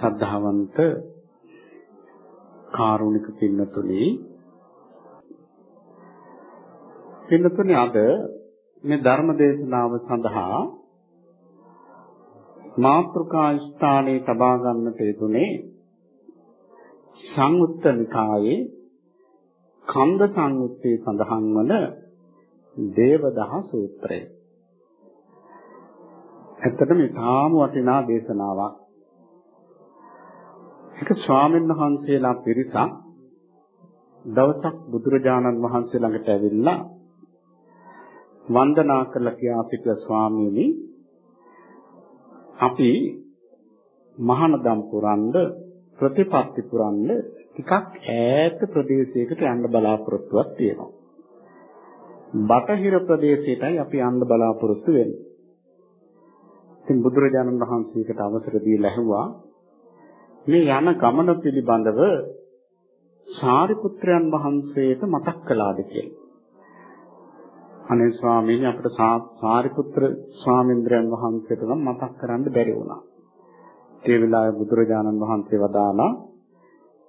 සද්ධාවන්ත කාරුණික පින්නතුනි පින්නතුනි අද මේ ධර්ම දේශනාව සඳහා මාත්‍රිකා ස්ථානයේ තබා ගන්නට යෙදුනේ සංයුත්ත නිකායේ කන්ද සංයුත්තේ සඳහන් වන දේවදහ සූත්‍රය. ඇත්තටම ඉතාම වටිනා දේශනාවක්. එක ස්වාමීන් වහන්සේලා පිරිසක් දවසක් බුදුරජාණන් වහන්සේ ළඟට ඇවිල්ලා වන්දනා කරලා කියා සිටිය ස්වාමීනි අපි මහානදම් පුරන්න ප්‍රතිපත්ති පුරන්න ටිකක් ඈත ප්‍රදේශයකට යන්න බලාපොරොත්තුවක් තියෙනවා. බටහිර ප්‍රදේශයටයි අපි යන්න බලාපොරොත්තු වෙන්නේ. ඉතින් බුදුරජාණන් වහන්සේකට අවසර දීලා ඇහුවා මේ යන ගමන පිළිබඳව සාරිපුත්‍රයන් වහන්සේට මතක් කළාද කියලා. අනේ ස්වාමීනි අපිට සාරිපුත්‍ර ස්වාමීන්ද්‍රයන් වහන්සේට නම් මතක් කරන්න බැරි වුණා. ඒ වෙලාවේ බුදුරජාණන් වහන්සේ වදාලා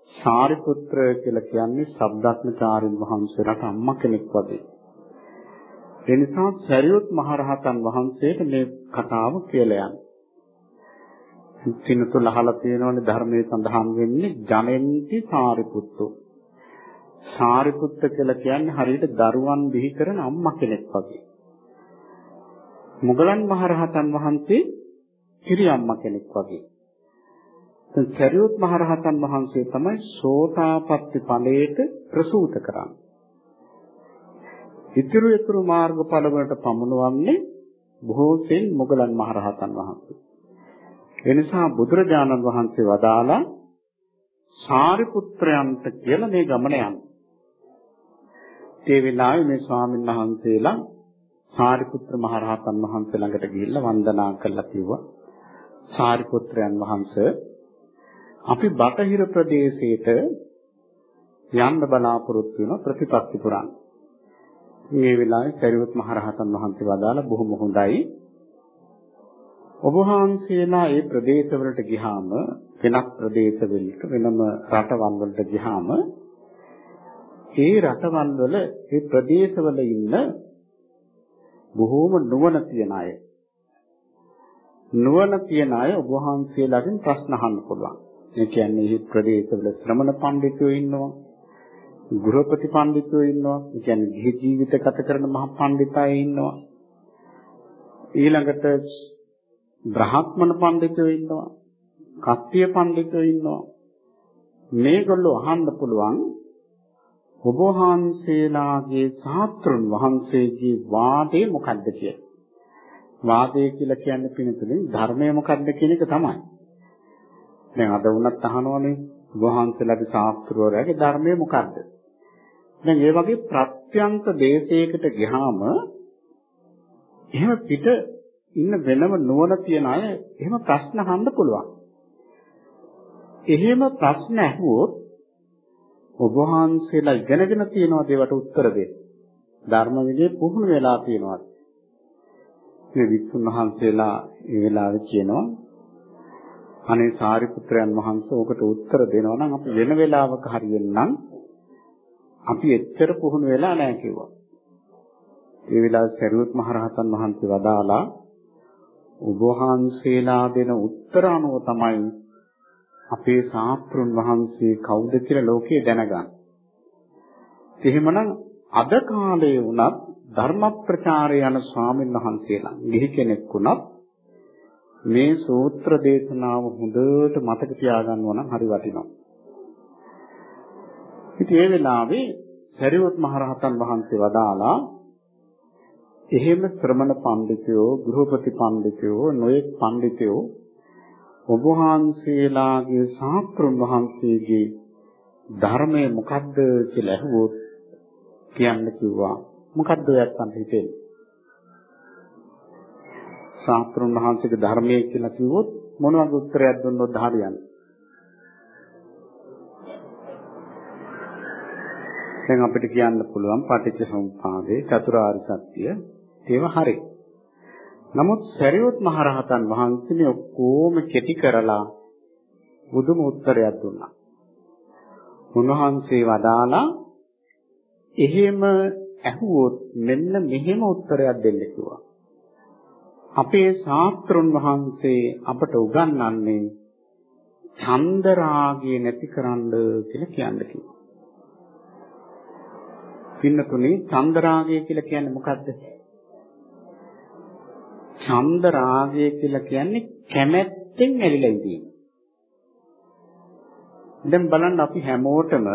සාරිපුත්‍ර කියලා කියන්නේ සබ්දත්මචාරින් වහන්සේලාට අම්මා කෙනෙක් වගේ. ඒ නිසා සරියුත් මහරහතන් වහන්සේට මේ කතාව කියලා යන්නේ. පින්නතුල අහලා තියෙනවනේ ධර්මයේ සඳහන් වෙන්නේ ජනෙන්ති සාරිපුත්තු. සාරිපුත්ත කියලා කියන්නේ හරියට දරුවන් බිහි කරන අම්මා කෙනෙක් වගේ. මුගලන් මහරහතන් වහන්සේ කිරි අම්මා කෙනෙක් වගේ. දැන් සරියුත් මහරහතන් වහන්සේ තමයි සෝතාපට්ටි ඵලයට ප්‍රසූත කරන්නේ. ඉතුරු ඉතුරු මාර්ගඵල වලට පමුණවන්නේ බොහෝ සෙන් මුගලන් මහරහතන් වහන්සේ. එනිසා බුදුරජාණන් වහන්සේ වදාලා සාරිපුත්‍රයන්ට කියලා මේ ගමන යන්න. ඒ වෙලාවේ මේ ස්වාමීන් වහන්සේලා සාරිපුත්‍ර මහරහතන් වහන්සේ ළඟට ගිහිල්ලා වන්දනා කරලා කිව්වා සාරිපුත්‍රයන් වහන්සේ අපි බටහිර ප්‍රදේශයට යන්න බලාපොරොත්තු වෙන ප්‍රතිපත්ති පුරාණ. මේ වෙලාවේ සරියුත් මහරහතන් වහන්සේ වදාලා බොහොම හොඳයි ඔබ වහන්සේලා ඒ ප්‍රදේශවලට ගියාම වෙනත් ප්‍රදේශවලට වෙනම රටවල් වලට ගියාම ඒ රටවල් වල ඒ ප්‍රදේශවල ඉන්න බොහෝම නුවණ තියන අය නුවණ තියන අය ඔබ වහන්සේලාගෙන් ප්‍රශ්න අහන්න පුළුවන්. ඒ කියන්නේ මේ ප්‍රදේශවල ශ්‍රමණ පඬිතුයෝ ඉන්නවා. ගෘහපති පඬිතුයෝ ඉන්නවා. ඒ කියන්නේ ගිහි ජීවිත ගත කරන මහ පඬිතයි ඉන්නවා. ඊළඟට බ්‍රහ්මණ පඬිතුයෝ ඉන්නවා. කප්පිය පඬිතුයෝ ඉන්නවා. මේගොල්ලෝ අහන්න පුළුවන් ඔබ වහන්සේලාගේ සාත්‍රුන් වහන්සේගේ වාදේ මොකද්ද කියලා. වාදය කියලා කියන්නේ පිළිතුරින් ධර්මය මොකද්ද කියන එක තමයි. දැන් අද වුණත් අහනවනේ ඔබ වහන්සේලාගේ ශාස්ත්‍රවලගේ ධර්මය මොකද්ද? දැන් ඒ වගේ ප්‍රත්‍යන්ත දේශයකට ගියාම එහෙම පිට ඉන්න වෙනම නුවණ තියන අය එහෙම ප්‍රශ්න අහන්න පුළුවන්. එහෙම ප්‍රශ්න ඇහුවොත් ඔබ වහන්සේලා ඉගෙනගෙන තියනවාද ඒවට උත්තර දෙන්න. ධර්ම විදේ පුහුණු වෙලා තියනවා. මේ විසුණු වහන්සේලා ඒ වෙලාවේ කියනවා අනේ සාරිපුත්‍රයන් වහන්සේ ඔකට උත්තර දෙනවා නම් අපි වෙන වෙලාවක හරියෙන්නම් අපි එච්චර පුහුණු වෙලා නැහැ කිව්වා. ඒ වෙලාවේ සරියුත් මහරහතන් වහන්සේ වදාලා ඔබ වහන්සේලා දෙන උත්තර අනුව තමයි අපේ ශාස්ත්‍රුන් වහන්සේ කවුද කියලා ලෝකේ දැනගන්න. එහෙමනම් අද කාලේ වුණත් ධර්ම ප්‍රචාරය යන ස්වාමීන් වහන්සේලා ගිහි කෙනෙක් වුණත් මේ සූත්‍ර දේශනාව හොඳට මතක තියාගන්නවා නම් හරි වටිනවා. ඉතින් ඒ වෙලාවේ සරියොත් මහරහතන් වහන්සේ වදාලා එහෙම ශ්‍රමණ පඬිතුයෝ, ගෘහපති පඬිතුයෝ, නොයෙක් පඬිතුයෝ ඔබ වහන්සේලාගේ ශාස්ත්‍රුන් වහන්සේගේ ධර්මය මොකද්ද කියලා අහුවොත් කියන්න කිව්වා. මොකද්ද ඔයයන්ට හිතෙන්නේ? ශාස්ත්‍රුන් වහන්සේගේ ධර්මය කියලා කිව්වොත් මොන වගේ උත්තරයක් දුන්නොත් හරියන්නේ? දැන් අපිට කියන්න පුළුවන් පටිච්ච සමුප්පාදේ චතුරාර්ය සත්‍ය ඒවා හරි. නමුත් සරියොත් මහරහතන් වහන්සේ මේ ඔක්කොම කෙටි කරලා බුදුම උත්තරයක් දුන්නා. උන්වහන්සේ වදාලා එහෙම ඇහුවොත් මෙන්න මෙහෙම උත්තරයක් දෙන්න කිව්වා. අපේ ශාස්ත්‍රුන් වහන්සේ අපට උගන්වන්නේ චන්දරාගය නැතිකරන්න කියලා කියන්න කිව්වා. පින්නතුනේ චන්දරාගය කියලා කියන්නේ මොකද්ද? චන්දරාගය කියලා කියන්නේ කැමැත්තෙන් ඇලිලා ඉඳීම. දැන් බලන්න අපි හැමෝටම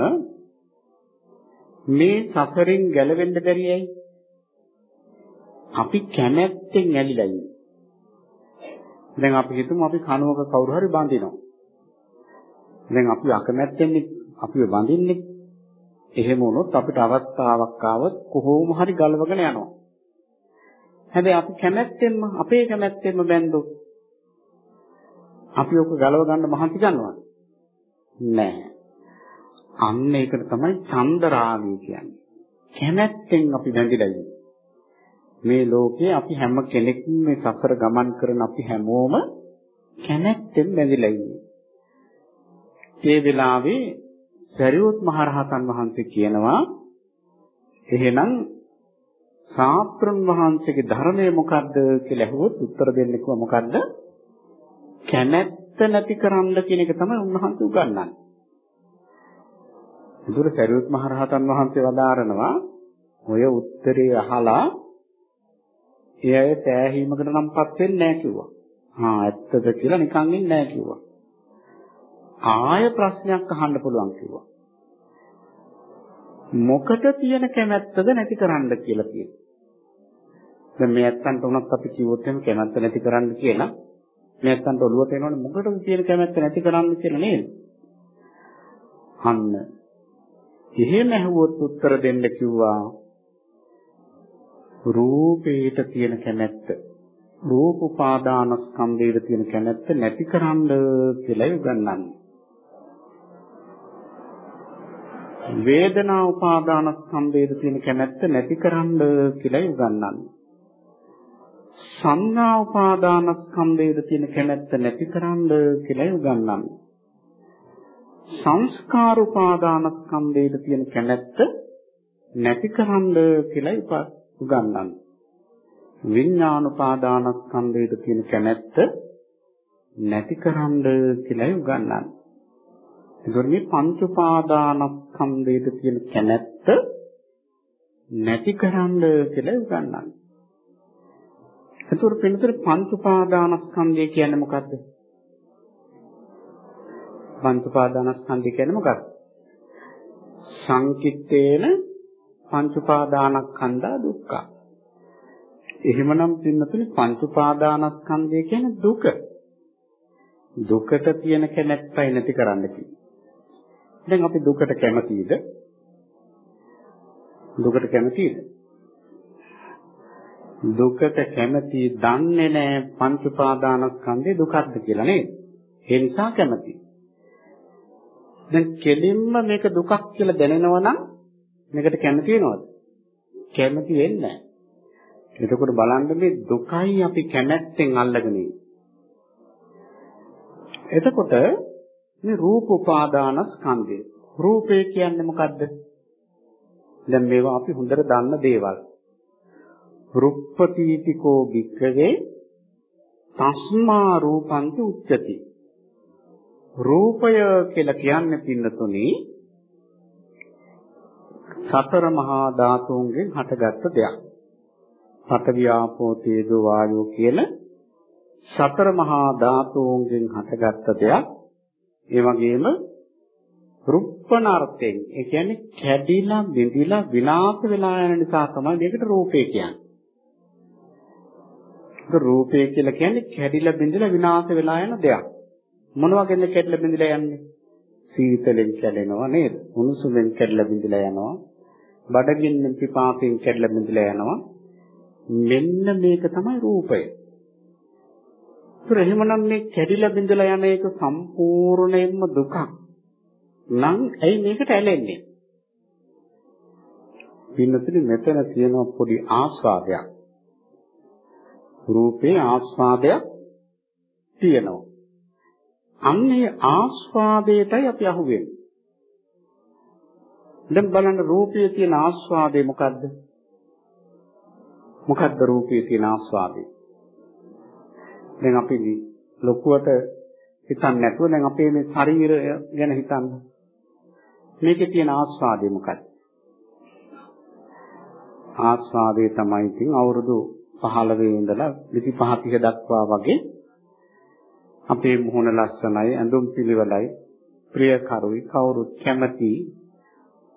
මේ සසරින් ගැලවෙන්න බැරි ඇයි? අපි කැමැත්තෙන් ඇලිලා ඉන්නේ. දැන් අපි හිතමු අපි කනුවක කවුරු හරි බඳිනවා. දැන් අපි අකමැත්තෙන් අපිව බඳින්නේ. එහෙම වුණොත් අපිට අවස්ථාවක් ආවොත් කොහොම හරි ගලවගෙන යනවා. හැබැයි අපි කැමැත්තෙන්ම අපේ කැමැත්තෙන්ම බැන්දොත් අපි ඔක ගලව ගන්න මහන්සි ගන්නවා. නෑ. අන්න ඒකට තමයි චන්දරාගය කියන්නේ. කැමැත්තෙන් අපි බැඳිලා ඉන්නේ. මේ ලෝකේ අපි හැම කෙනෙක්ම මේ සසර ගමන් කරන අපි හැමෝම කැමැත්තෙන් බැඳිලා ඉන්නේ. ඒ වෙලාවේ සරියොත් මහරහතන් වහන්සේ කියනවා එහෙනම් ශාස්ත්‍රඥ වහන්සේගේ ධර්මය මොකද්ද කියලා අහුවොත් උත්තර දෙන්න කිව්වා මොකද්ද? කැමැත්ත නැති කරන්න කියන එක තමයි උන්වහන්සේ උගන්වන්නේ. ඒතර සරියුත් මහ රහතන් වහන්සේ වදාරනවා ඔය උත්තරේ අහලා ඒ අය සෑහීමකට නම්පත් වෙන්නේ නැහැ කිව්වා. ආ ඇත්තද කියලා නිකන් ඉන්නේ නැහැ කිව්වා. ආය ප්‍රශ්නයක් අහන්න පුළුවන් කිව්වා. මොකට තියෙන කැමැත්තද නැති කරන්න කියලා කියනවා. දැන් මේ ඇත්තන්ට උනත් අපි කිව්වොත් එහෙම කැමැත්ත නැති කරන්න කියලා මේ ඇත්තන්ට ඔළුවට එනවනේ මොකටද තියෙන කැමැත්ත නැති කරන්න කියලා නේද? අන්න එහෙම ඇහුවොත් උත්තර දෙන්න කිව්වා රූපේට තියෙන කැමැත්ත රූප උපාදානස්කන්ධයට තියෙන කැමැත්ත නැතිකරන්න කියලා උගන්වන්නේ. වේදනා උපාදානස්කන්ධයට තියෙන කැමැත්ත නැතිකරන්න කියලා උගන්වන්නේ. සංඥා උපාදානස්කන්ධයට තියෙන කැමැත්ත නැතිකරන්න කියලා උගන්වන්නේ. සංස්කාර උපාදානස්කන්ධයට තියෙන කැමැත්ත නැතිකරන්න කියලා උගන්වන්නේ. විඥාන උපාදානස්කන්ධයට තියෙන කැමැත්ත නැතිකරන්න කියලා උගන්වන්නේ. ඒතකොට මේ පංච උපාදානස්කන්ධයට තියෙන කැමැත්ත නැතිකරන්න කියලා උගන්වන්නේ. ඒතකොට පිළිතුර පංච උපාදානස්කන්ධය කියන්නේ මොකද්ද? පංච උපාදානස්කන්ධය කියන්නේ මොකක්ද? සංකිට්ඨේන පංච උපාදානස්කන්ධා දුක්ඛ. එහෙමනම් පින්නතුනේ පංච උපාදානස්කන්ධය කියන්නේ දුක. දුකට තියෙන කැමැත්තයි නැති කරන්න කියන්නේ. දැන් අපි දුකට කැමතිද? දුකට කැමතිද? දුකට කැමති දන්නේ නැහැ පංච උපාදානස්කන්ධේ දුකක්ද කියලා නේද? ඒ නිසා කැමතියි. දැන් කෙලින්ම මේක දුකක් කියලා දැනෙනවා නම් මේකට කැමති වෙනවද? කැමති වෙන්නේ නැහැ. එතකොට බලන්න මේ දුකයි අපි කැමැත්තෙන් අල්ලගෙන එතකොට මේ රූප උපාදානස්කන්ධය. රූපය කියන්නේ මොකද්ද? දැන් මේවා අපි හොඳට දන්න දේවල්. රුප්පතිතිකෝ භික්ඛවේ තස්මා රූපන්ති උච්චති රූපය කියලා කියන්නේ පින්නතුනි සතර මහා ධාතුන්ගෙන් හටගත්ත දෙයක්. පඨවි ආපෝ තේජෝ වායෝ කියන සතර මහා ධාතුන්ගෙන් හටගත්ත දෙයක්. ඒ වගේම රුප්පණාර්ථයෙන් ඒ කියන්නේ කැඩිලා බිඳිලා විනාශ වෙලා යන නිසා තමයි මේකට රූපේ කියන්නේ. ඒක රූපය කියලා කියන්නේ කැඩිලා බිඳිලා විනාශ වෙලා යන දෙයක්. මොන වගේද කැඩලා බිඳිලා යන්නේ? සීතලෙන් කැඩෙනවා නේද? උණුසුමෙන් කැඩලා බිඳිලා යනවා. බඩගින්නෙන් පිපාසයෙන් කැඩලා බිඳිලා යනවා. මෙන්න මේක තමයි රූපය. ඒතර එහෙමනම් මේ කැඩිලා බිඳිලා යන එක සම්පූර්ණයෙන්ම දුකක්. නම් ඇයි මේකට ඇලෙන්නේ? පින්නතුනි මෙතන තියෙන පොඩි ආස්වාදයක්. රූපේ ආස්වාදයක් තියෙනවා. අන්නේ ආස්වාදයටයි අපි අහුවෙන්නේ. දැන් බලන්න රූපයේ තියෙන ආස්වාදය මොකද්ද? මොකද්ද රූපයේ තියෙන ආස්වාදය? දැන් අපි ලොකුවට හිතන්නේ නැතුව දැන් අපේ මේ ශරීරය ගැන හිතන්න. මේකේ තියෙන ආස්වාදය මොකක්ද? ආස්වාදය තමයි ඉතින් අවුරුදු 15 ඉඳලා 25 30 දක්වා වගේ අපේ මුහුණ ලස්සනයි ඇඳුම් පිළිවෙලයි ප්‍රියකරුයි කවුරුත් කැමති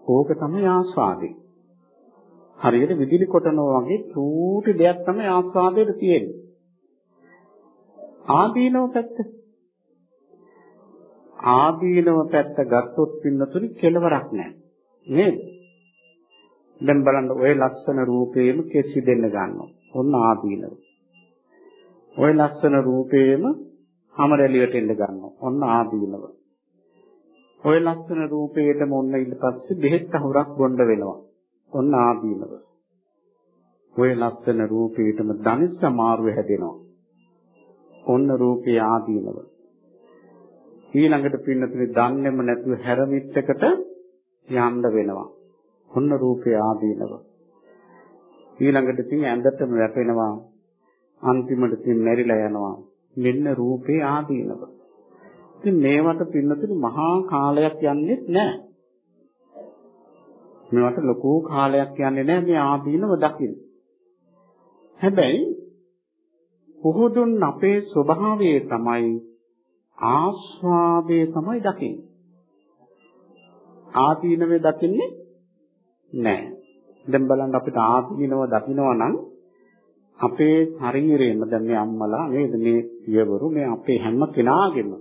ඕක තමයි ආස්වාදේ. හරියට විදුලි කොටනවා වගේ චූටි දෙයක් තමයි ආස්වාදයට තියෙන්නේ. ආදීනව පැත්ත. ආදීනව පැත්ත ගත්තොත් පින්නතුනි කෙලවරක් නැහැ. නේද? දැන් බලන්න ඔය ලස්සන රූපේම කෙසි දෙන්න ගන්නවා. ඔන්න ආදීනව. ඔය ලස්සන රූපේම හැමරැලියට එන්න ගන්නවා. ඔන්න ආදීනව. ඔය ලස්සන රූපේටම ඔන්න ඊට පස්සේ බෙහෙත් අහුරක් බොන්න වෙනවා. ඔන්න ආදීනව. ඔය ලස්සන රූපේටම ධනිස් සමාරුව හැදෙනවා. ඔන්න රූපේ ආදීනව. ඊළඟට පින්නතුනේ දන්නේම නැතුව හැරමිට්ටකට යන්න වෙනවා. ඔන්න රූපේ ආදීනව. ඊළඟට තින් ඇඳටම වැටෙනවා. අන්තිමට තින් මැරිලා යනවා. මෙන්න රූපේ ආදීනව. ඉතින් මේවට පින්නතුනි මහා කාලයක් යන්නේ නැහැ. මේවට ලොකු කාලයක් යන්නේ නැහැ මේ ආදීනව දකින්න. හැබැයි පුහුදුන් අපේ ස්වභාවය තමයි ආස්වාදයේ තමයි දකින්නේ. ආදීනවේ දකින්නේ නැහැ. දැන් බලන්න අපිට ආදීනව දකිනවා නම් අපේ ශරීරයෙන්ම දැන් මේ අම්මලා නේද මේ පියවරු මේ අපේ හැම කෙනාගේම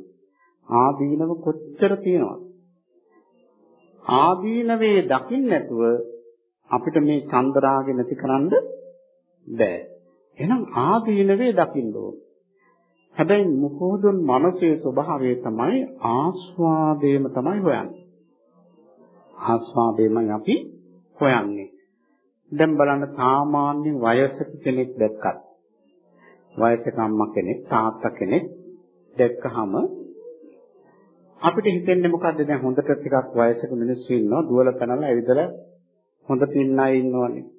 ආදීනව කොච්චර තියෙනවද ආදීනවේ දකින්න නැතුව අපිට මේ චන්දරාගේ නැති කරන්න බෑ එහෙනම් ආදීනවේ දකින්න ඕන. හැබැයි මුකෝදුන් මනසේ ස්වභාවය තමයි ආස්වාදේම තමයි හොයන්නේ. ආස්වාදේමයි අපි හොයන්නේ. දැන් බලන්න සාමාන්‍ය වයසක කෙනෙක් දැක්කත් වයසක අම්මා කෙනෙක් තාත්තා කෙනෙක් දැක්කහම අපිට හිතෙන්නේ මොකද්ද? දැන් හොඳට ටිකක් වයසක මිනිස්සු ඉන්නවා දුවල පැනලා ඇවිදලා හොඳ පින්න අය ඉන්නවනේ.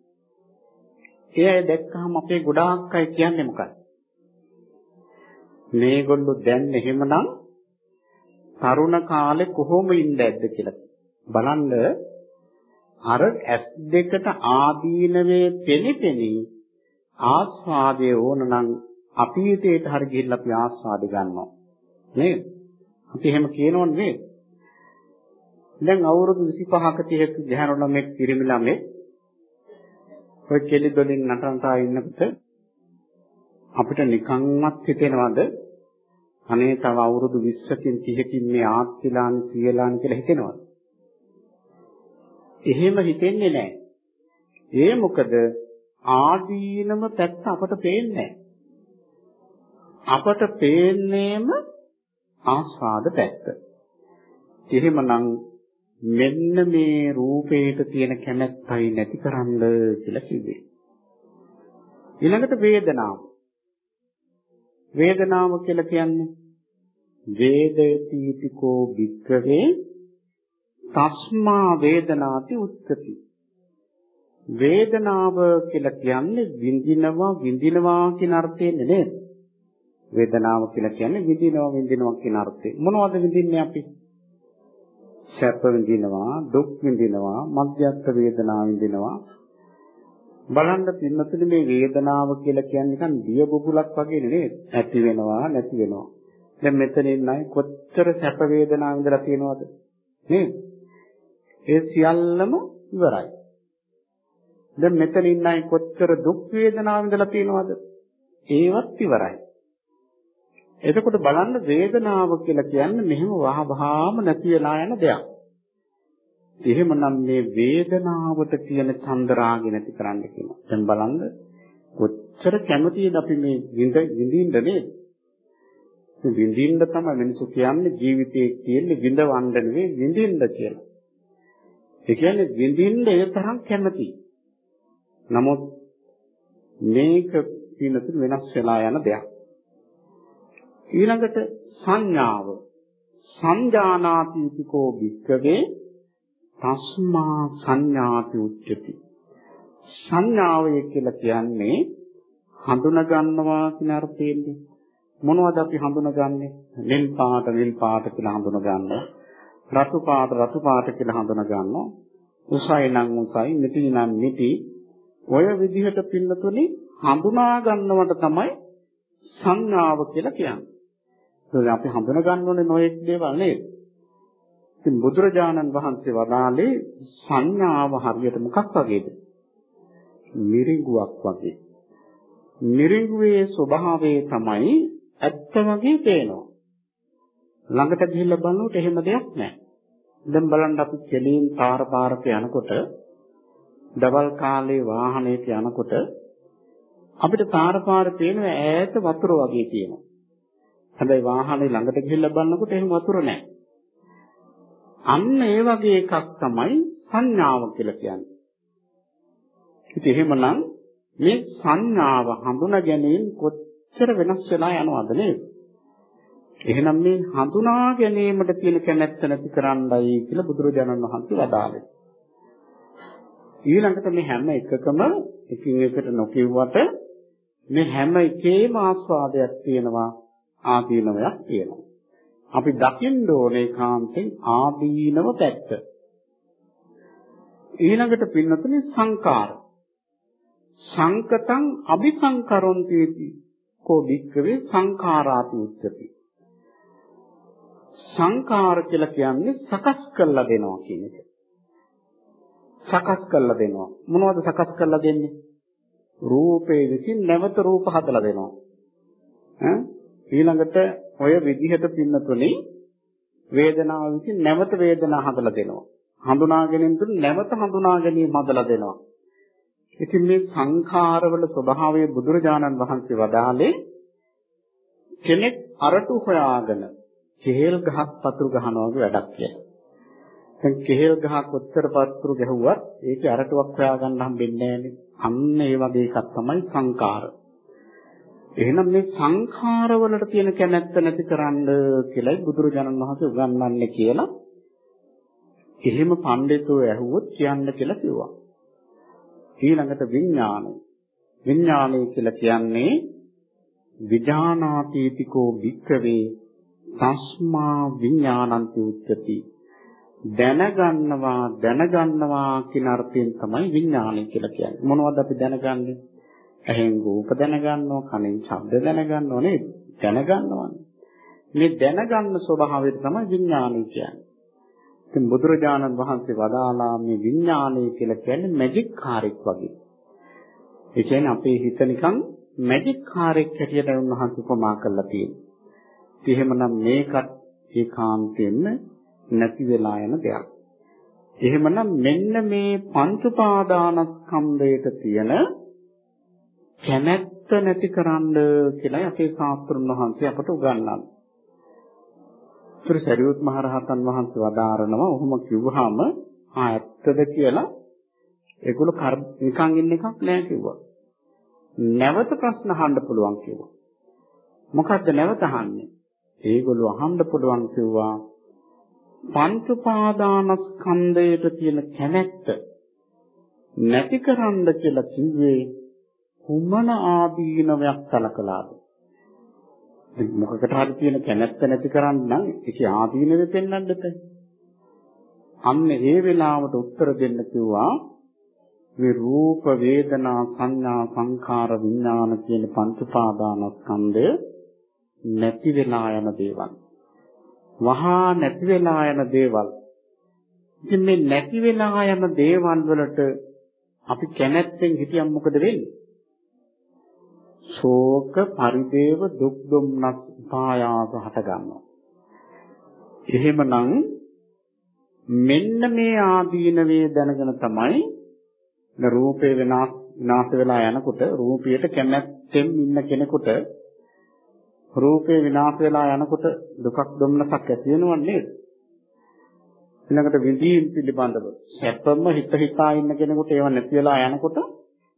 ඒ අය දැක්කහම අපේ ගොඩාක් අය කියන්නේ මොකක්ද? මේගොල්ලෝ දැන් එහෙමනම් තරුණ කාලේ කොහොම ඉඳද්ද කියලා බලන්න අර ඇස් දෙකට ආදීනවේ පෙනිපෙනි ආස්වාදයේ ඕනනම් අතීතයට හරි ගිහිල්ලා අපි ආස්වාද ගන්නවා. නේද? අපි එහෙම කියනවනේ නේද? දැන් අවුරුදු 25ක 30ක ගහන ළමෙක් පිරිමි ළමෙක් ඔය කෙලි දොලින් නටනටා ඉන්නකොට අපිට නිකන්වත් හිතෙනවද අනේ තව අවුරුදු 20කින් 30කින් මේ ආත්තිලාන සියලාන කියලා හිතෙනවද එහෙම හිතෙන්නේ නැහැ. ඒ මොකද ආදීනම පැත්ත අපට පේන්නේ අපට පේන්නේම ආස්වාද පැත්ත. එහෙමනම් මෙන්න මේ රූපේට තියෙන කැමැත්තයි නැති කරන්න කියලා කිව්වේ. ඊළඟට වේදනාව. වේදනාව කියලා කියන්නේ වේදේතිතිකෝ වික්‍රවේ තස්මා වේදනාති උච්චති වේදනාව කියලා කියන්නේ විඳිනවා විඳිනවා කියන අර්ථයෙන් නේද වේදනාව කියලා කියන්නේ විඳිනවා විඳිනවා කියන අර්ථය මොනවද විඳින්නේ අපි සැප විඳිනවා දුක් විඳිනවා මධ්‍යස්ථ වේදනාව විඳිනවා බලන්න පින්නතුනි මේ වේදනාව කියලා කියන්නේ නිකන් දිය බුබුලක් වගේ නේද ඇති වෙනවා නැති වෙනවා දැන් මෙතනින් නයි කොච්චර සැප වේදනාව විඳලා තියෙනවද නේද ඒ සියල්ලම ඉවරයි. දැන් මෙතන ඉන්න අය කොච්චර දුක් වේදනාව විඳලා තියෙනවද? ඒවත් ඉවරයි. එතකොට බලන්න වේදනාව කියලා කියන්නේ මෙහෙම වහ වහාම නැති වෙලා යන දෙයක්. එහෙමනම් මේ වේදනාවට තියෙන චන්දරාගය නැති කරන්න කියනවා. දැන් බලන්න කොච්චර කැමතිද අපි මේ විඳ විඳින්න නේද? විඳින්න තමයි මිනිස්සු කියන්නේ ජීවිතයේ තියෙන විඳවන්න නෙවෙයි විඳින්න කියලා. ඒ කියන්නේ විඳින්න ඒ තරම් කැමති. නමුත් මේක පිනතුන් වෙනස් වෙලා යන දෙයක්. ඊළඟට සංඥාව. සංජානාතිතිකෝ භික්කවේ තස්මා සංඥාති උච්චති. සංඥාවය කියලා කියන්නේ හඳුනා ගන්නවා කියන අර්ථයෙන්නේ. මොනවද අපි හඳුනගන්නේ? නිල් පාට නිල් පාට කියලා හඳුනා ගන්නවා. රතු පාට රතු පාට කියලා හඳුනා ගන්නවා. උසයි නම් උසයි, මිටි නම් මිටි. ඔය විදිහට පින්නතුනි හඳුනා ගන්නවට තමයි සංඥාව කියලා කියන්නේ. ඒක අපි හඳුනා ගන්න ඕනේ නොයෙක් දේවල් නේද? ඉතින් බුදුරජාණන් වහන්සේ වදාළේ සංඥාව හරියට මොකක් වගේද? මිරිඟුවක් වගේ. මිරිඟුවේ ස්වභාවය තමයි ඇත්ත වගේ පේනවා. ළඟට ගිහිල්ලා බලනකොට එහෙම දෙයක් නැහැ. දැන් බලන්න අපි කෙලින් පාර පාරක යනකොට දවල් කාලේ වාහනයක යනකොට අපිට පාර පාර පේන ඈත වතුර වගේ තියෙනවා. හැබැයි වාහනේ ළඟට ගිහිල්ලා බලනකොට එහෙම වතුර නැහැ. අන්න ඒ වගේ එකක් තමයි සංඥාව කියලා කියන්නේ. ඉතින් එහෙමනම් මේ සංඥාව හඳුනා ගැනීම කොච්චර වෙනස් වෙලා යනවද නේද? එහෙනම් මේ හඳුනා ගැනීමට තියෙන කැමැත්ත නැති කරන්නයි කියලා බුදුරජාණන් වහන්සේ වදාළේ. ඊළඟට මේ හැම එකකම එකින් එකට නොකියුවට මේ හැම එකේම ආස්වාදයක් තියෙනවා ආදීනවයක් තියෙනවා. අපි දකින්න ඕනේ කාන්තෙන් ආදීනව පැත්ත. ඊළඟට පින්නතුනේ සංකාර. සංකතං අபிසංකරොන්ති කෝ වික්කවේ සංඛාරාති උච්චති. සංඛාර කියලා කියන්නේ සකස් කරලා දෙනවා කියන එක. සකස් කරලා දෙනවා. මොනවද සකස් කරලා දෙන්නේ? රූපේ විසින් නැවත රූප හදලා දෙනවා. ඈ ඊළඟට ඔය විදිහට පින්නතුනේ වේදනාව විසින් නැවත වේදනා හදලා දෙනවා. හඳුනා ගැනීම තුන නැවත හඳුනා ගැනීම හදලා දෙනවා. ඉතින් මේ සංඛාරවල ස්වභාවය බුදුරජාණන් වහන්සේ වදාළේ කෙනෙක් අරටු හොයාගෙන කෙහෙල් ගහක් පතුරු ගහනවා වගේ වැඩක් කියලා. දැන් කෙහෙල් ගහක් ඔච්චර පතුරු ගැහුවත් ඒකේ අරටුවක් හොයාගන්න හම්බෙන්නේ නැහැනේ. අන්න ඒ වගේ එකක් තමයි සංඛාර. එහෙනම් මේ සංඛාරවලට තියෙන කැමැත්ත නැති කරන්න කියලායි බුදුරජාණන් වහන්සේ උගන්වන්නේ කියලා. එහෙම පඬිතුෝ ඇහුවොත් කියන්න කියලා කිව්වා. ඊළඟට විඥානය. විඥානය කියලා කියන්නේ විඥානාතීතිකෝ භික්ඛවේ තස්මා විඥානන්ති උච්චති දැනගන්නවා දැනගන්නවා කියන අර්ථයෙන් තමයි විඥානය කියලා කියන්නේ මොනවද අපි දැනගන්නේ ඇහෙන් රූප දැනගන්නවා කනෙන් ශබ්ද දැනගන්නවා නේද? දැනගන්නවානේ. මේ දැනගන්න ස්වභාවය තමයි විඥානය කියන්නේ. ඉතින් බුදුරජාණන් වහන්සේ වදාලා මේ විඥානය කියලා කියන්නේ මැජික් කාර්යයක් වගේ. ඒ කියන්නේ අපේ හිත නිකන් මැජික් කාර්යයක් හැටියට උන්වහන්සේ උපමා කරලා තියෙනවා. එහෙමනම් මේකත් ඒකාන්තයෙන්ම නැති වෙලා යන දෙයක්. එහෙමනම් මෙන්න මේ පංච උපාදානස්කන්ධයට තියෙන කැමැත්ත නැති කරන්න කියලා අපේ ශාස්ත්‍රඥ වහන්සේ අපට උගන්වනවා. ඒතර සරියුත් මහ රහතන් වහන්සේ වදාරනවා ඔහොම කිව්වහම ආ ඇත්තද කියලා ඒගොල්ලෝ නිකන් ඉන්න එකක් නෑ කිව්වා. නැවත ප්‍රශ්න අහන්න පුළුවන් කිව්වා. මොකද්ද නැවත අහන්නේ? ඒගොල්ලෝ අහන්න පුළුවන් කිව්වා පංච උපාදානස්කන්ධයට තියෙන කැමැත්ත නැතිකරන්න කියලා කිව්වේ කුමන ආදීනවයක් සලකලාද මොකකට හරි තියෙන කැමැත්ත නැති කරන්න නම් ඒක ආදීනවෙ පෙන්වන්න දෙපේ අන්න ඒ වෙලාවට උත්තර දෙන්න කිව්වා මේ රූප වේදනා සංඥා සංඛාර විඥාන කියන පංච උපාදානස්කන්ධය නැති වෙලා යන දේවල්. වහා නැති වෙලා යන දේවල්. ඉතින් මේ නැති වෙලා යන දේවල් වලට අපි කැමැත්තෙන් හිතියම් මොකද වෙන්නේ? ශෝක පරිදේව දුක් දුම්නස් පායාස හට ගන්නවා. එහෙමනම් මෙන්න මේ ආදීනවේ දැනගෙන තමයි රූපේ වෙනස් විනාශ වෙලා යනකොට රූපියට කැමැත්තෙන් ඉන්න කෙනෙකුට රූපේ විනාශ වෙලා යනකොට දුකක් දුම්නසක් ඇති වෙනව නේද? ඊළඟට විඳීම් පිළිබඳව සැපම හිත හිතා ඉන්න කෙනෙකුට ඒව නැති වෙලා යනකොට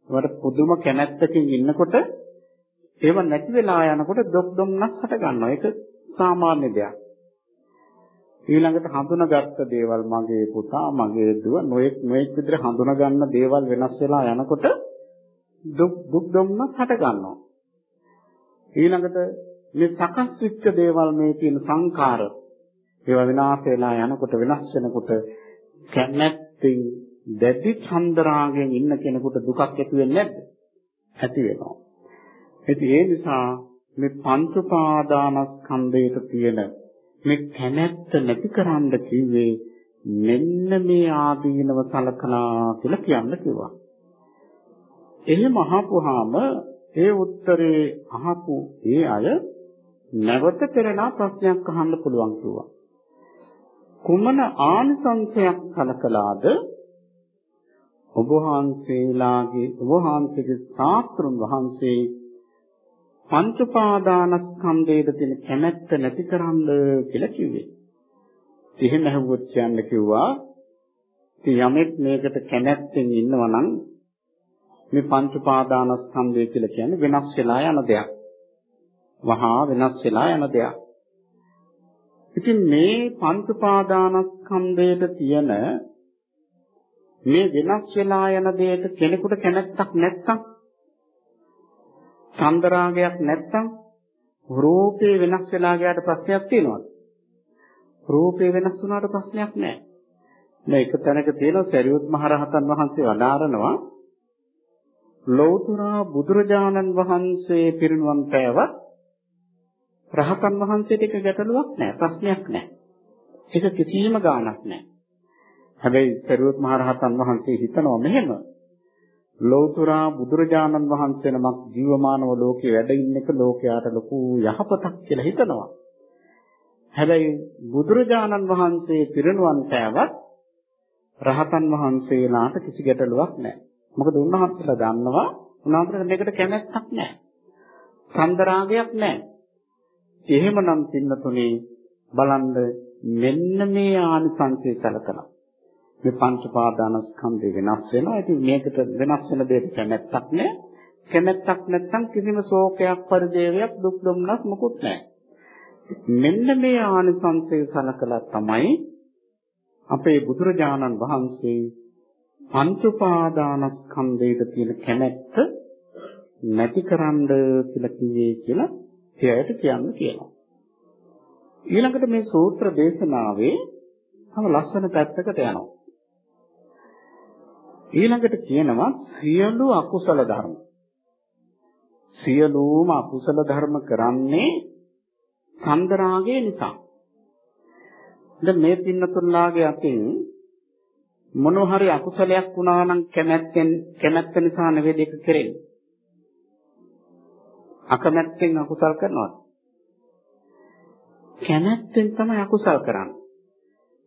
ඒවට පුදුම කැමැත්තකින් ඉන්නකොට ඒව නැති වෙලා යනකොට දුක් දුම්නස් හට ගන්නවා. ඒක සාමාන්‍ය දෙයක්. ඊළඟට හඳුනාගත්ත දේවල් මගේ පුතා මගේ දුව නොඑක් නොඑක් විදිහට හඳුනා ගන්න දේවල් වෙනස් වෙලා යනකොට දුක් දුක් දුම්නස් හට ගන්නවා. ඊළඟට මේ සකස් වෙච්ච දේවල් මේ තියෙන සංකාර ඒවා විනාශ වෙලා යනකොට වෙනස් වෙනකොට කැමැත්තෙන් දැඩි චන්දරාගෙන් ඉන්න කෙනෙකුට දුකක් ඇති වෙන්නේ නැද්ද? ඇති වෙනවා. ඉතින් ඒ නිසා මේ පංච පාදානස්කන්ධයට තියෙන මේ කැමැත්ත නැති කරන්න කිව්වේ මෙන්න මේ ආදීනව සලකලා කියලා කියන්න කිව්වා. එහෙම අහපුවාම ඒ උත්තරේ අහපු ඒ අය නැවත පෙරලා ප්‍රශ්නයක් අහන්න පුළුවන් කිව්වා. කුමන ආනිසංශයක් කලකලාද ඔබ වහන්සේලාගේ ඔබ වහන්සේගේ ශාස්ත්‍රුන් වහන්සේ පංච පාදානස්කන්ධයේ තියෙන කැමැත්ත නැති කරන්න කියලා කිව්වේ. එහෙම ඇහුවොත් කියන්න කිව්වා ඉතින් යමෙක් මේකට කැමැත්තෙන් ඉන්නවා නම් මේ පංච පාදානස්කන්ධය කියලා කියන්නේ වෙනස් වෙලා යන දෙයක්. වහා වෙනස් වෙලා යන දෙයක්. ඉතින් මේ පංච පාදානස්කන්ධයට තියෙන මේ වෙනස් වෙලා යන දෙයට කෙනෙකුට කැමැත්තක් නැත්තම් චන්දරාගයක් නැත්තම් රූපේ වෙනස් වෙලා ගියාට ප්‍රශ්නයක් තියෙනවද? රූපේ වෙනස් වුණාට ප්‍රශ්නයක් නැහැ. මේක තැනක තියෙනවා සරියුත් මහරහතන් වහන්සේ වදාරනවා ලෞතර බුදුරජාණන් වහන්සේ පිරිනුවම් පෑවත් රහතන් වහන්සේට එක ගැටලුවක් නැහැ ප්‍රශ්නයක් නැහැ. ඒක කිසිම ගාණක් නැහැ. හැබැයි සරියුත් මහරහතන් වහන්සේ හිතනවා මෙහෙම ලෞතර බුදුරජාණන් වහන්සේ නමක් ජීවමානව ලෝකේ වැඩ ඉන්න එක ලෝකයාට ලොකු යහපතක් කියලා හිතනවා. හැබැයි බුදුරජාණන් වහන්සේ පිරිනුවන් පෑවත් රහතන් වහන්සේලාට කිසි ගැටලුවක් නැහැ. මොකද උන්වහන්සේලා දන්නවා උන්වහන්සේට මේකට කැමැත්තක් නැහැ. සම්දරාගයක් නැහැ. එහෙමනම් පින්නතුනේ බලන්න මෙන්න මේ ආනිසංසය සැලකලා මේ පංච පාදානස්කන්ධය වෙනස් වෙනවා. ඉතින් මේකට වෙනස් වෙන දෙයක කැමැත්තක් නැහැ. කැමැත්තක් නැත්නම් කිසිම ශෝකයක් පරිදේවයක් දුක් දුම්නස් මොකුත් නැහැ. මෙන්න මේ ආනිසංසය සලකලා තමයි අපේ බුදුරජාණන් වහන්සේ පංච පාදානස්කන්ධයට තියෙන කැමැත්ත නැතිකරන්න කියලා කිව්වේ කියලා එයාට කියන්න කියනවා. ඊළඟට මේ සූත්‍ර දේශනාවේ තව ලස්සන පැත්තකට යනවා. ඊළඟට කියනවා සියලු අකුසල ධර්ම. සියලුම අකුසල ධර්ම කරන්නේ චන්දරාගය නිසා. දැන් මේ පින්නතුල්ලාගේ අතින් මොන හරි අකුසලයක් වුණා නම් කැමැත්තෙන් කැමැත්ත නිසා නෙවෙයි ඒක කෙරෙන්නේ. අකමැත්තෙන් අකුසල් කරනවා. කැමැත්තෙන් තමයි අකුසල් කරන්නේ.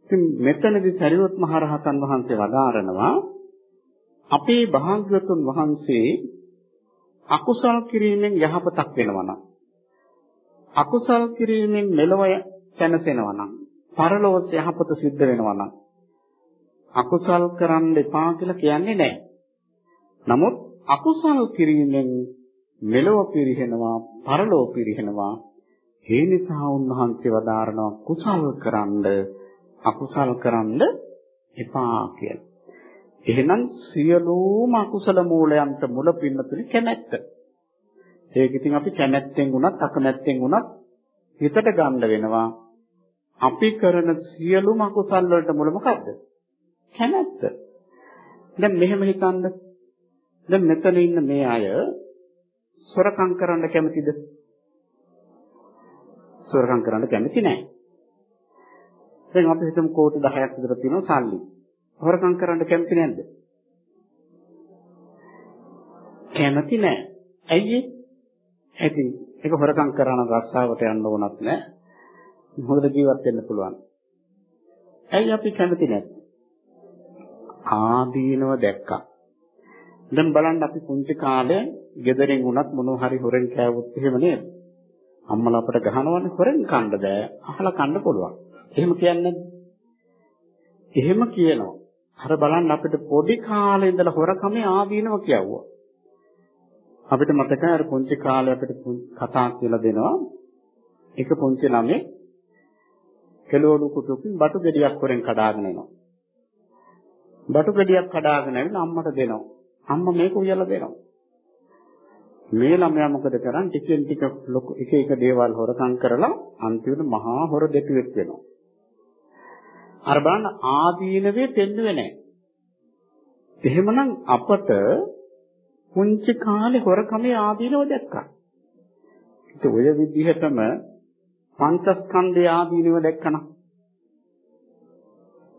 ඉතින් මෙතනදී සරියොත් මහ රහතන් වහන්සේ වදාරනවා අපේ භාග්‍යවතුන් වහන්සේ අකුසල් කිරීමෙන් යහපතක් වෙනවා නම් අකුසල් කිරීමෙන් මෙලොව සැනසෙනවා නම් පරලොව යහපත සිද්ධ වෙනවා නම් අකුසල් කරන්න එපා කියලා කියන්නේ නැහැ. නමුත් අකුසල් කිරීමෙන් මෙලොව පිරිහෙනවා පරලොව පිරිහෙනවා ඒ නිසා උන්වහන්සේ වදාරනවා කුසල් කරන්න අකුසල් කරන්න එපා කියලා. එහෙනම් සියලුම අකුසල මූලයන්ට මුල පින්නතුනි කැමැත්ත. ඒක ඉතින් අපි කැමැත්තෙන් වුණත් අකමැත්තෙන් වුණත් හිතට ගන්න වෙනවා. අපි කරන සියලුම අකුසල් වලට මුල මොකද්ද? කැමැත්ත. දැන් මෙහෙම හිතන්න. දැන් මෙතන ඉන්න මේ අය සොරකම් කරන්න කැමතිද? සොරකම් කරන්න කැමති නැහැ. දැන් අපි හිතමු කෝටි 10ක් විතර තියෙනවා සල්ලි. හොරකම් කරන්න කැමති නැද්ද? කැමති නෑ. ඇයි ඇති ඒක හොරකම් කරන රස්සාවට යන්න ඕනත් නෑ. හොඳට ජීවත් වෙන්න පුළුවන්. ඇයි අපි කැමති නැත්තේ? ආදීනව දැක්කා. දැන් බලන්න අපි පුංචි කාලේ ගෙදරින් වුණත් මොනවා හරි හොරෙන් කෑවොත් එහෙම නේද? අම්මලා අපට ගහනවනේ හොරෙන් කන්න බෑ. අහලා කන්න පුළුවන්. එහෙම කියන්නේ එහෙම කියනවා. අර බලන්න අපිට පොඩි කාලේ ඉඳලා හොරකමේ ආදීනව කියවුවා. අපිට මතකයි අර පුංචි කාලේ අපිට කතා කියලා දෙනවා. එක පුංචි ළමෙක් කෙලවලු කුටුකින් බටු ගෙඩියක් හොරෙන් කඩාගෙන එනවා. බටු ගෙඩියක් කඩාගෙන ඇවිල්ලා අම්මට දෙනවා. අම්මා මේක උයලා දෙනවා. මේ ළමයා මොකද කරන්නේ? ටිකෙන් ටික ලොකු එක එක දේවල් හොරකම් කරලා අන්තිමට මහා හොර දෙටුවෙක් වෙනවා. අර බලන්න ආදීනවේ පෙන්නුවේ නැහැ. එහෙමනම් අපට පුංචි කාලේ හොරකමේ ආදීනව දැක්කා. ඉතින් ඔය විදිහටම පංචස්කන්ධය ආදීනව දැක්කනම්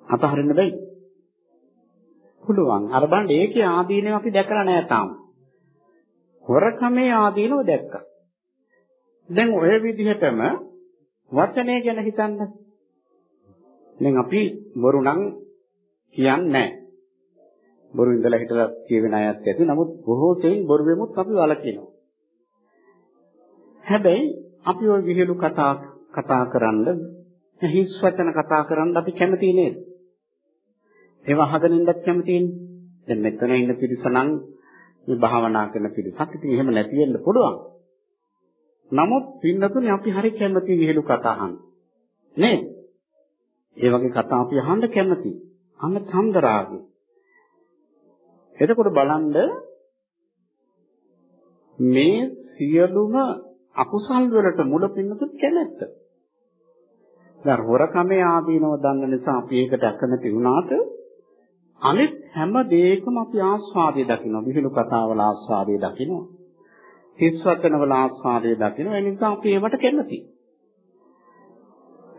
අතහරින්න බැයි. පුළුවන්. අර බලන්න ඒකේ ආදීනව අපි දැකලා නැහැ තාම. හොරකමේ ආදීනව දැක්කා. දැන් ඔය විදිහටම වචනය ගැන හිතන්න. දැන් අපි බොරු නම් කියන්නේ නැහැ. බොරු ඉඳලා හිටලා කියවෙන අයත් ඇති. නමුත් බොහෝ සෙයින් බොරුවෙමුත් අපි වළකිනවා. හැබැයි අපි ওই විහිළු කතා කතා කරන්න හිස් වචන කතා කරන්න අපි කැමති නේද? ඒව අහගෙන ඉන්නත් කැමතිනේ. දැන් මෙතන ඉන්න පිරිස නම් මේ භාවනා කරන පිරිසක්. ඉතින් එහෙම නැති වෙන්න පුළුවන්. නමුත් පින්නතුනේ අපි හරි කැමති විහිළු කතා අහන්න. නේද? ඒ වගේ කතා අපි අහන්න කැමති. අන්න චන්දරාගේ. එතකොට බලන්න මේ සියලුම අකුසල් වලට මුල පින්නතුත් කැමැත්ත. දැන් හොරකමේ ආදීනව දන්න නිසා අපි ඒකට අකමැති වුණාට අනිත් හැම දෙයකම අපි ආස්වාදයේ දකිනවා. විහිළු කතාවල ආස්වාදයේ දකිනවා. හිස් වචනවල ආස්වාදයේ දකිනවා. ඒ නිසා අපි ඒවට කැමතියි.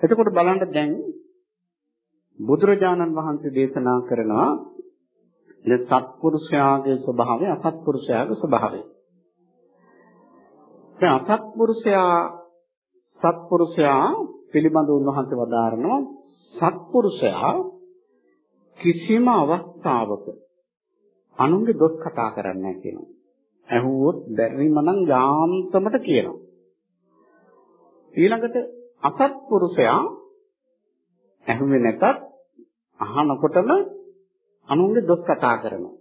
එතකොට බලන්න දැන් බුදුරජාණන් වහන්සේ දේශනා කරනවා මේ සත්පුරුෂයාගේ ස්වභාවය අසත්පුරුෂයාගේ ස්වභාවය. දැන් අසත්පුරුෂයා සත්පුරුෂයා පිළිබඳව උන්වහන්සේ වදාරනවා සත්පුරුෂයා කිසිම අවස්ථාවක අනුන්ගේ දොස් කතා කරන්නේ නැහැ කියනවා. ඇහුවොත් බැරිම නම් යාන්තමට කියනවා. ඊළඟට අසත්පුරුෂයා ඇහුවේ නැතත් අහනකොටම අනුන්ගේ දොස් කතා කරනවා.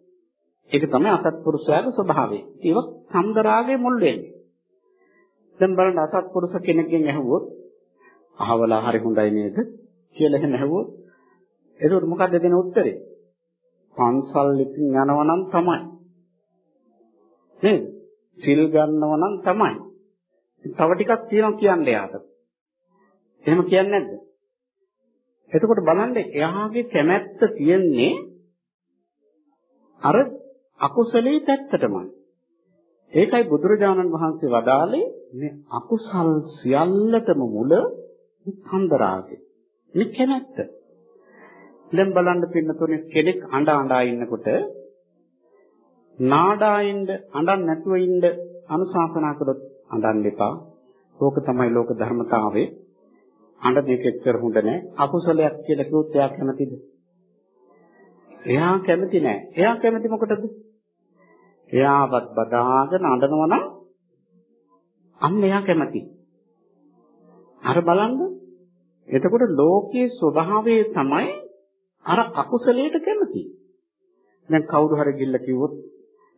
ඒක තමයි අසත්පුරුෂයාගේ ස්වභාවය. ඒක සම්දරාගේ මුල් වෙන්නේ. දැන් බලන්න අසත්පුරුෂ කෙනෙක්ගෙන් ඇහුවොත් අහවලා හරි හොඳයි නේද කියලා එහෙම ඇහුවොත් එතකොට මොකද්ද දෙන උත්තරේ? පන්සල් ඉතින් යනවා නම් තමයි. නේද? සිල් ගන්නවා නම් තමයි. තව ටිකක් තියෙනවා කියන්න යාට. එහෙම කියන්නේ නැද්ද? එතකොට බලන්න එයාගේ කැමැත්ත තියෙන්නේ අර අකුසලයේ පැත්තටමයි. ඒකයි බුදුරජාණන් වහන්සේ වදාළේ මේ අකුසල් සියල්ලටම මුල කන්දරාගේ. මේ කැමැත්ත. දැන් බලන්න පින්නතුනේ කෙනෙක් අඬ අඬා ඉන්නකොට නාඩා ඉන්න අඬන් නැතුව ඉන්න අනුශාසනා කළොත් අඬන්න එපා. ඕක තමයි ලෝක ධර්මතාවය. අඬ දෙක එක්තර හොඳ නැහැ. අකුසලයක් කියලා කිව්වොත් එයා කැමතිද? එයා කැමති නැහැ. එයා කැමති මොකටද? එයාවත් බදාගෙන අඬනවා නම් අන්න එයා කැමති. අර බලන්න. එතකොට ලෝකයේ ස්වභාවය තමයි අර අකුසලයට කැමති. දැන් කවුරු හරි ගිල්ල කිව්වොත්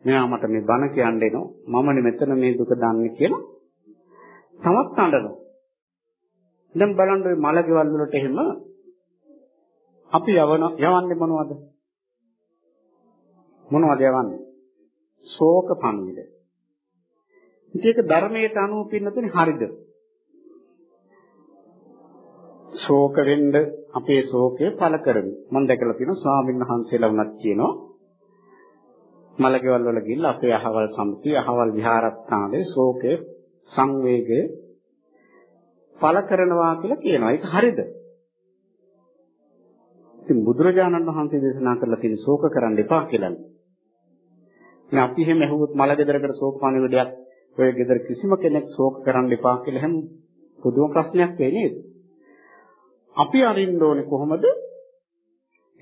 මෙයා මට මේ බණ කියන්න එනවා මමනේ මෙතන මේ දුක දන්නේ කියලා තමත් අඬනවා. දැන් බලන්න ওই මලකෙවල් වලට එහෙම අපි යවන යවන්නේ මොනවද? මොනවද යවන්නේ? ශෝක පණිවිඩ. ඉතින් ඒක ධර්මයට අනුව පින්නතුනේ හරිද? ශෝක වෙන්න අපේ ශෝකය පළ කරමු. මම දැකලා තියෙනවා ස්වාමීන් වහන්සේලා වුණත් කියනවා මලකෙවල් වල ගිහිල්ලා අපේ අහවල් සමිතිය අහවල් විහාරස්ථානයේ ශෝකයේ සංවේගය පළ කරනවා කියලා කියනවා. ඒක හරිද? ඉතින් බුදුරජාණන් වහන්සේ දේශනා කරලා තියෙන ශෝක කරන්න එපා කියලානේ. දැන් අපි එහෙම ඇහුවොත් මල ගෙදරකට ශෝක පණිවිඩයක් ඔය ගෙදර කිසිම කෙනෙක් ශෝක කරන්න එපා කියලා හැම පුදුම ප්‍රශ්නයක් වෙයි නේද? අපි අරින්න ඕනේ කොහොමද?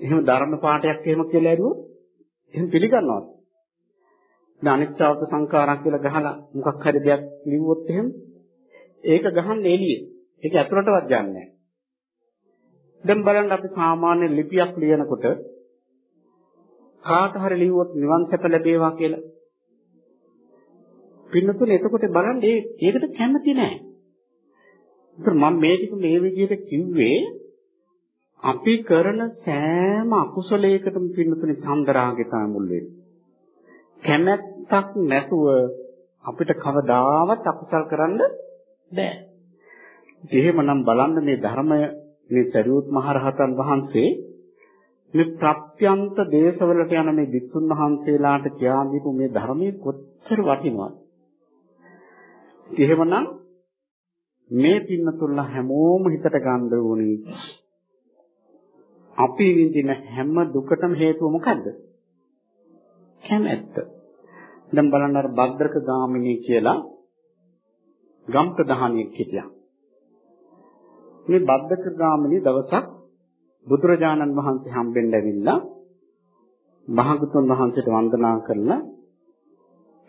එහෙම ධර්ම පාඩයක් එහෙම කියලා ඇරුවොත් එහෙම පිළිගන්නවද? දැන් අනිත්‍යවත සංඛාරක් කියලා ගහලා මොකක් හරි දෙයක් ලිව්වොත් එහෙම ඒක ගහන්න එළියේ. ඒක ඇතුළටවත් යන්නේ නැහැ. දැන් බලන්න අපි සාමාන්‍ය ලිපියක් ලියනකොට කාට හරි ලිව්වොත් නිවන් සැප ලැබේවා කියලා. පින්නතුනේ එතකොට බලන්න ඒකට කැමති නැහැ. ඒත් මම මේ ටික මේ විදිහට කිව්වේ අපි කරන සෑම අකුසලයකටම පින්නතුනි චන්දරාගේ තමයි මුල් වෙන්නේ. කැමැත්තක් නැතුව අපිට කවදාවත් අකුසල් කරන්න බෑ. එහෙමනම් බලන්න මේ ධර්මය මේ සරියුත් මහරහතන් වහන්සේ මේ ප්‍රත්‍යන්ත දේශවලට යන මේ වික්තුන් වහන්සේලාට කියා දීපු මේ ධර්මයේ කොච්චර වටිනවද? එහෙමනම් මේ පින්නතුල්ලා හැමෝම හිතට ගන්න ඕනේ අපි විඳින හැම දුකටම හේතුව මොකද්ද? කැමැත්ත. දැන් බලන්න අර භද්‍රක ගාමිනී කියලා ගම් ප්‍රධානියෙක් හිටියා. මේ භද්‍රක ගාමිනී දවසක් බුදුරජාණන් වහන්සේ හම්බෙන්න ඇවිල්ලා භාගතුන් වහන්සේට වන්දනා කරලා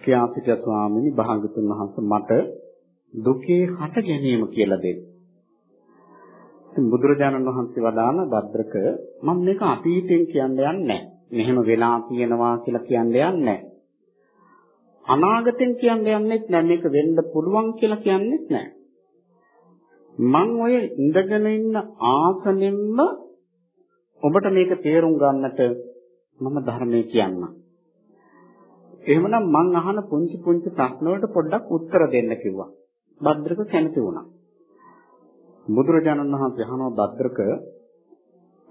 කියා සිටිය ස්වාමීනි භාගතුන් වහන්සේ මට දුකේ හට ගැනීම කියලා දෙන්න. ඉතින් බුදුරජාණන් වහන්සේ වදාන භද්‍රක මම මේක අතීතයෙන් කියන්න යන්නේ නැහැ. මෙහෙම වෙලා තියෙනවා කියලා කියන්න යන්නේ නැහැ. අනාගතෙන් කියන්න යන්නෙත් නැහැ. මේක වෙන්න පුළුවන් කියලා කියන්නෙත් නැහැ. මං ඔය ඉඳගෙන ඉන්න ආසනෙම්ම ඔබට මේක තේරුම් ගන්නට මම ධර්මයේ කියන්නම්. එහෙමනම් මං අහන පුංචි පුංචි ප්‍රශ්න වලට පොඩ්ඩක් උත්තර දෙන්න කිව්වා. භද්‍රක කැමති වුණා. බුදුරජාණන් වහන්සේ අහනවා භද්‍රක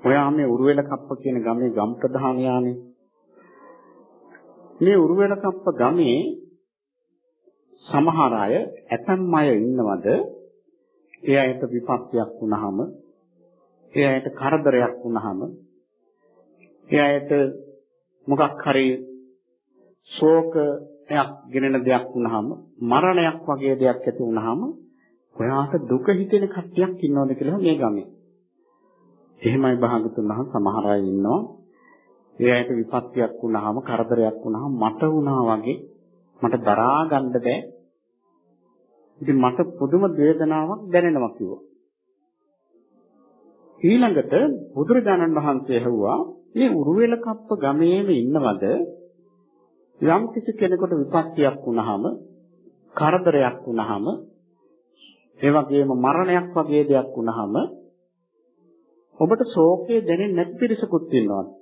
ඔයා මේ උරුවෙල කප්ප කියන ගමේ ගම් ප්‍රධානියානේ. මේ උරුවෙල කප්ප ගමේ සමහර අය ඇතම් අය ඉන්නවද ඒ අයට විපත්තියක් වුණාම ඒ අයට කරදරයක් වුණාම ඒ අයට මොකක් හරි ශෝකයක් ගෙනෙන දෙයක් වුණාම මරණයක් වගේ දෙයක් ඇති වුණාම ඔයාට දුක හිතෙන කට්ටියක් ඉන්නවද කියලා මේ ගමේ. එහෙමයි භාගතුන් වහන්සේ සමහර අය ඉන්නවා. ඒ අයට විපත්තියක් වුණාම කරදරයක් වුණාම මට වුණා වගේ මට දරා ගන්න බෑ. ඉතින් මට පුදුම වේදනාවක් දැනෙනවා කිව්වා. ඊළඟට බුදුරජාණන් වහන්සේ ඇහුවා මේ උරුවෙල කප්ප ගමේම ඉන්නවද යම් කිසි කෙනෙකුට විපත්තියක් වුණාම කරදරයක් වුණාම ඒ වගේම මරණයක් වගේ දෙයක් වුණාම ඔබට ශෝකය දැනෙන්නේ නැති පිරිසකුත් ඉන්නවා.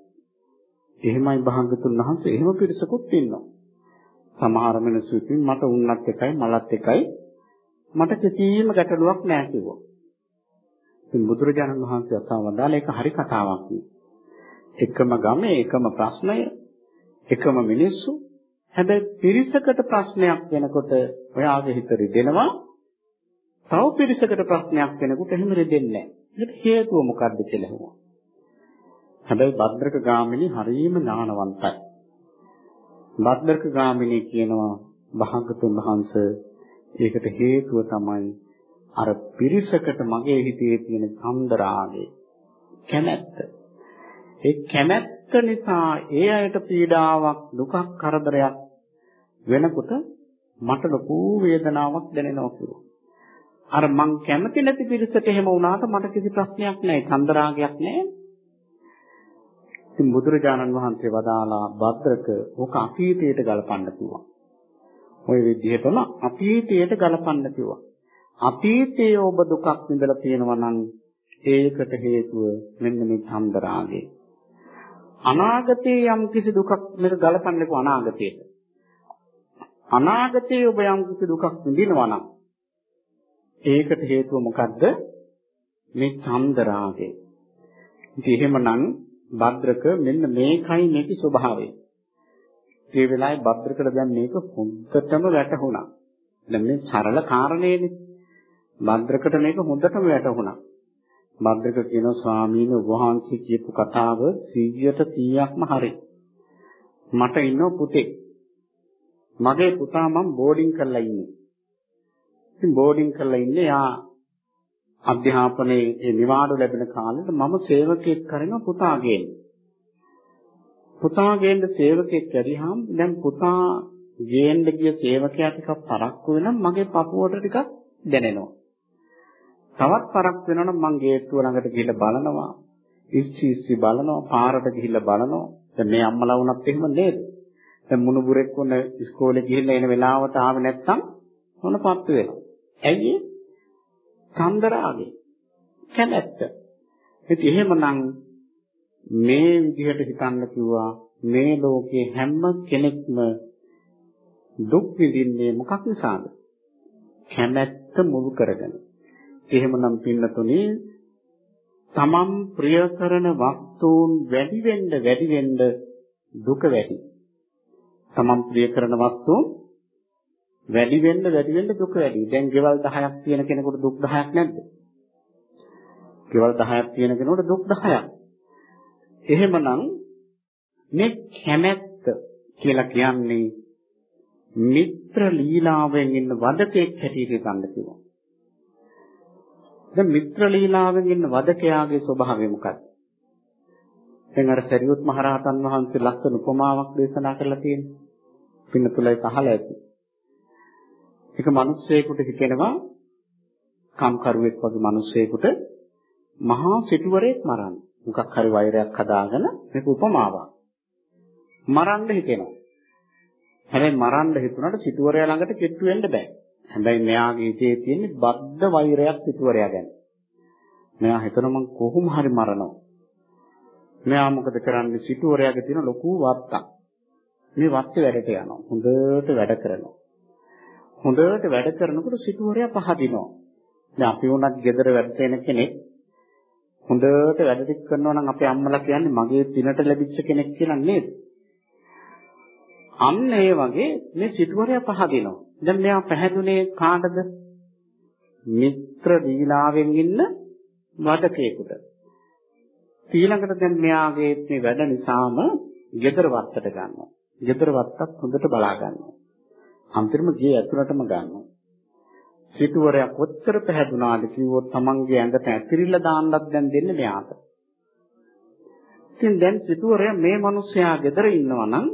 එහෙමයි භාගතුන් වහන්සේ එහෙම පිරිසකුත් ඉන්නවා. සමහර මිනිස්සු ඉතින් මට උන්නත් එකයි මලත් එකයි මට කිසිම ගැටලුවක් නැහැ කිව්වා. ඉතින් බුදුරජාණන් වහන්සේ අතව වදාළ එක හරි කතාවක් නේ. එකම ගමේ එකම ප්‍රශ්නය එකම මිනිස්සු හැබැයි පිරිසකට ප්‍රශ්නයක් වෙනකොට ඔයාගේ හිත රිදෙනවා තව පිරිසකට ප්‍රශ්නයක් වෙනකොට එහෙම රිදෙන්නේ නැහැ. ඒකට හේතුව මොකක්ද කියලා අහුවා. හැබැයි භද්‍රක ගාමිනී හරීම ඥානවන්තයි. භද්‍රක ගාමිනී කියනවා භාගතුන් වහන්සේ ඒකට හේතුව තමයි අර පිරිසකට මගේ හිතේ තියෙන සම්දරාගය කැමැත්ත. ඒ කැමැත්ත නිසා ඒ අයට පීඩාවක් දුකක් කරදරයක් වෙනකොට මට ලොකු වේදනාවක් දැනෙනවා කියලා. අර මං කැමති නැති පිරිසට එහෙම වුණාට මට කිසි ප්‍රශ්නයක් නැහැ. චන්දරාගයක් නැහැ. ඉතින් බුදුරජාණන් වහන්සේ වදාලා භද්‍රක ඕක අතීතයට ගලපන්න කිව්වා. ওই විදිහටම අතීතයට ගලපන්න කිව්වා. අතීතයේ ඔබ දුකක් විඳලා තියෙනවා නම් ඒකට හේතුව මෙන්න මේ චන්දරාගය. අනාගතයේ යම් කිසි දුකක් මේක ගලපන්නකෝ අනාගතයට. අනාගතයේ ඔබ යම් කිසි දුකක් විඳිනවා නම් ඒකට හේතුව මොකද්ද? මේ චන්දරාගය. ඉතින් එහෙමනම් භද්‍රක මෙන්න මේකයි මේකේ ස්වභාවය. ඒ වෙලාවේ භද්‍රකට දැන් මේක හොඳටම වැටහුණා. දැන් මේ සරල කාරණේනේ. භද්‍රකට මේක හොඳටම වැටහුණා. භද්‍රක කියන ස්වාමීන් වහන්සේ කියපු කතාව 100ට 100ක්ම හරි. මට ඉන්න පුතෙක්. මගේ පුතා මම බෝඩින් කරලා ඉන්නේ. ඉතින් බෝඩින් කරලා ඉන්නේ යා අධ්‍යාපනයේ නිවාඩු ලැබෙන කාලෙට මම සේවකයෙක් කරන පුතා ගේන්න. පුතා ගේන්න සේවකයෙක් කරිහම දැන් පුතා ගේන්න ගිය සේවකයා ටිකක් පරක්කු වෙනම් මගේ පපුවට ටිකක් දැනෙනවා. තවත් පරක් වෙනවනම් මං ගේට්ටුව ළඟට ගිහිල්ලා බලනවා. ඉස්සි ඉස්සි බලනවා, පාරට ගිහිල්ලා බලනවා. දැන් මේ අම්මලා වුණත් එහෙම නේද? දැන් මුණුබුරෙක් වුණ ඉස්කෝලේ ගිහිල්ලා එන වෙලාවට ආව නැත්තම් මොනපත් වෙනවා. ඇයි? කන්දරාගේ කැමැත්ත. ඉතින් එහෙමනම් මේ විදිහට හිතන්න කිව්වා මේ ලෝකේ හැම කෙනෙක්ම දුක් විඳින්නේ මොකක් නිසාද? කැමැත්ත මුල් කරගෙන. එහෙමනම් පින්නතුනේ තමන් ප්‍රිය කරන වස්තුන් වැඩි වෙන්න වැඩි වෙන්න දුක වැඩි. තමන් ප්‍රිය කරන වස්තුන් වැඩි වෙන්න වැඩි වෙන්න දුක වැඩි. දැන් ගෙවල් 10ක් තියෙන කෙනෙකුට දුක් 10ක් නැද්ද? ගෙවල් 10ක් තියෙන කෙනෙකුට දුක් 10ක්. එහෙමනම් මේ කැමැත්ත කියලා කියන්නේ මිත්‍ර ලීලාවෙන් ඉන්න වදකෙක් හැටියට ගන්න කිව්වා. දැන් මිත්‍ර ලීලාවෙන් ඉන්න වදකයාගේ ස්වභාවය මොකක්ද? දැන් අර සරියුත් මහරහතන් වහන්සේ ලස්සන උපමාවක් දේශනා කරලා තියෙනවා. පින්න තුලයි අහලා ඇති. එක මිනිස්සෙකුට හිතෙනවා කම්කරුවෙක් වගේ මිනිස්සෙකුට මහා සිටුවරයෙක් මරන්න. මොකක් හරි වෛරයක් හදාගෙන මේක උපමාවක්. මරන්න හිතෙනවා. හැබැයි මරන්න හිතුණාට සිටුවරයා ළඟට කෙට්ටු වෙන්න බෑ. හැබැයි මෙයාගේ හිතේ තියෙන බද්ධ වෛරයක් සිටුවරයා ගැන. මෙයා හිතන මං කොහොම හරි මරනවා. මෙයා මොකද කරන්නේ සිටුවරයාගේ තියෙන ලොකු වත්තක්. මේ වත්තේ වැඩට යනවා. හොඳට වැඩ කරනවා. හොඳට වැඩ කරනකොට සිටුවරයා පහදිනවා. දැන් අපි වුණත් ගෙදර වැඩ වෙන කෙනෙක් හොඳට වැඩ ටික කරනවා නම් අපේ අම්මලා කියන්නේ මගේ දිනට ලැබිච්ච කෙනෙක් කියලා නේද? අන්න ඒ වගේ මේ සිටුවරයා පහදිනවා. දැන් මෙයා පැහැදුනේ කාටද? මිත්‍ර දීලාවෙන් ඉන්න වදකේකට. ඊළඟට දැන් මෙයාගේ මේ වැඩ නිසාම ගෙදර වත්තට ගන්නවා. ගෙදර වත්තත් හොඳට බලා ගන්නවා. අන්තිම ගේ ඇතුළටම ගන්නවා. සිටුවරයා කොච්චර පැහැදුනාද කිව්වොත් තමන්ගේ ඇඟට ඇතිරිලා දාන්නත් දැන් දෙන්නේ මෙයාට. ඉතින් දැන් සිටුවරයා මේ මිනිස්සයා ගෙදර ඉන්නවා නම්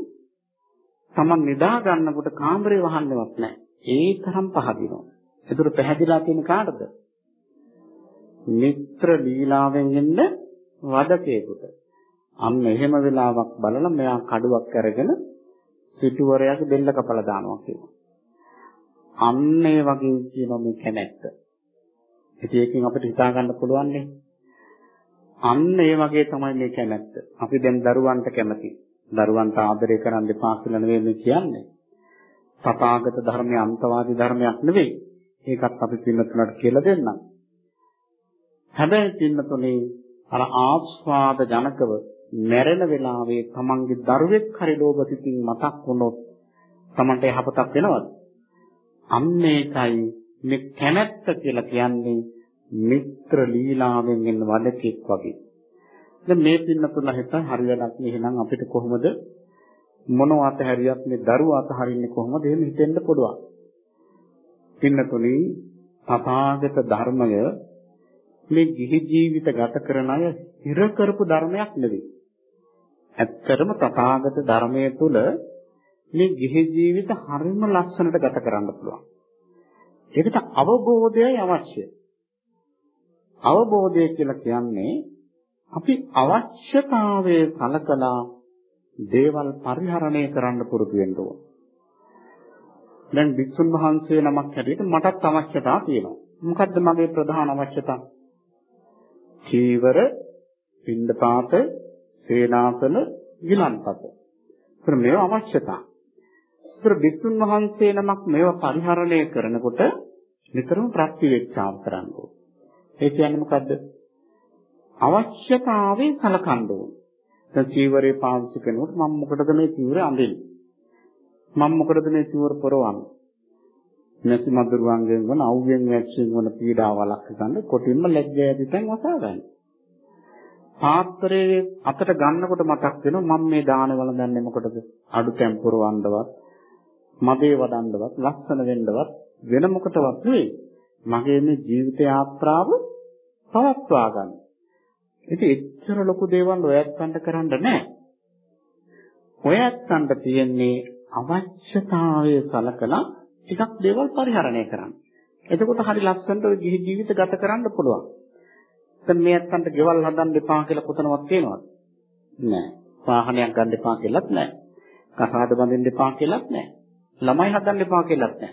තමන් නිදා ගන්නකොට කාමරේ වහන්නවත් නැහැ. ඒ තරම් පහදිනවා. ඒතර පැහැදිලා තියෙන කාටද? මිත්‍ර ලීලාවෙන් එන්න වදකේකට. අන්න එහෙම වෙලාවක් බලලා මෙයා කඩුවක් අරගෙන සිටුවරයාගේ බෙල්ල කපලා දානවා කියනවා. අන්න ඒ වගේ කියනවා මේ කැමැත්ත. ඉතින් ඒකෙන් අපිට හිතා ගන්න පුළුවන් නේ. අන්න ඒ වගේ තමයි මේ කැමැත්ත. අපි දැන් දරුවන්ට කැමති. දරුවන්ට ආදරය කරන්න එපා කියලා නෙවෙයි මේ කියන්නේ. තථාගත ධර්මයේ අන්තවාදී ධර්මයක් නෙවෙයි. ඒකත් අපි පින්නතුලට කියලා දෙන්නම්. හැබැයි පින්නතුනේ අර ආස්වාද ජනකව මැරෙන වෙලාවේ තමන්ගේ දරුවෙක් හරි ලෝභ සිතින් මතක් වුණොත් තමන්ට යහපතක් වෙනවද? අන්න ඒකයි මේ කැමැත්ත කියලා කියන්නේ මිත්‍ර ලීලාවෙන් එන වදකෙක් වගේ. දැන් මේ පින්නතුල හිත හරි වැඩක් නේ එහෙනම් අපිට කොහොමද මොනවත් හැරියත් මේ දරුවා අතහරින්නේ කොහොමද එහෙම හිතෙන්න පුළුවන්. පින්නතුනි තථාගත ධර්මය මේ ගිහි ජීවිත ගත කරන අය හිර කරපු ධර්මයක් නෙවෙයි. ඇත්තටම තථාගත ධර්මයේ තුල මේ ගිහි ජීවිත හරිම ලස්සනට ගත කරන්න පුළුවන්. ඒකට අවබෝධයයි අවශ්‍ය. අවබෝධය කියලා කියන්නේ අපි අවශ්‍යතාවයේ කලකලා දේවල් පරිහරණය කරන්න පුරුදු වෙන්න ඕන. දැන් වික්ෂුන් වහන්සේ නමක් හැටියට මටත් අවශ්‍යතා තියෙනවා. මොකද්ද මගේ ප්‍රධාන අවශ්‍යතා? චීවර, පින්දපාත, සේනාසන, ගිලන්පත. ඒතර මේවා අවශ්‍යතා. ඒතර වික්ෂුන් වහන්සේ නමක් මේවා පරිහරණය කරනකොට නිතරම ප්‍රතිවේක්ෂාව කරන්න ඕන. ඒ කියන්නේ මොකද්ද? අවශ්‍යතාවය සලකන්න ඕන. දැන් චීවරේ පාවිච්චි කරනකොට මම මොකටද මේ චීවරය අඳින්නේ? මම මොකටද මේ චීවර පොරවන්නේ? නැති මදුරුවන්ගෙන් වන අවුවෙන් වැක්ෂෙන් වන පීඩාවලක් ගන්න කොටින්ම ලැජ්ජා ඇතිතෙන් වසා ගන්න. පාත්‍රයේ අතට ගන්නකොට මතක් වෙනවා මම මේ දාන වළඳන්නේ මොකටද? අඩු තැම්පුරවන්නවත්, මදේ වඩන්නවත්, ලස්සන වෙන්නවත් වෙන මොකටවත් නෙවෙයි. මගේ මේ ජීවිත යාත්‍රාව පවත්වා ගන්න. ඉතින් එච්චර ලොකු දේවල් ඔයත්කන්ට කරන්න නැහැ. ඔයත්කන්ට තියෙන්නේ අවශ්‍යතාවය සලකලා ටිකක් දේවල් පරිහරණය කරන්න. එතකොට හරි ලස්සනට ඔය ගිහි ජීවිත ගත කරන්න පුළුවන්. දැන් මේ අත්තන්ට ගෙවල් හදන්න එපා කියලා කොතනවත් තියෙනවද? නෑ. වාහනයක් ගන්න එපා කියලාත් නෑ. කසාද බඳින්න එපා කියලාත් නෑ. ළමයි හදන්න එපා කියලාත් නෑ.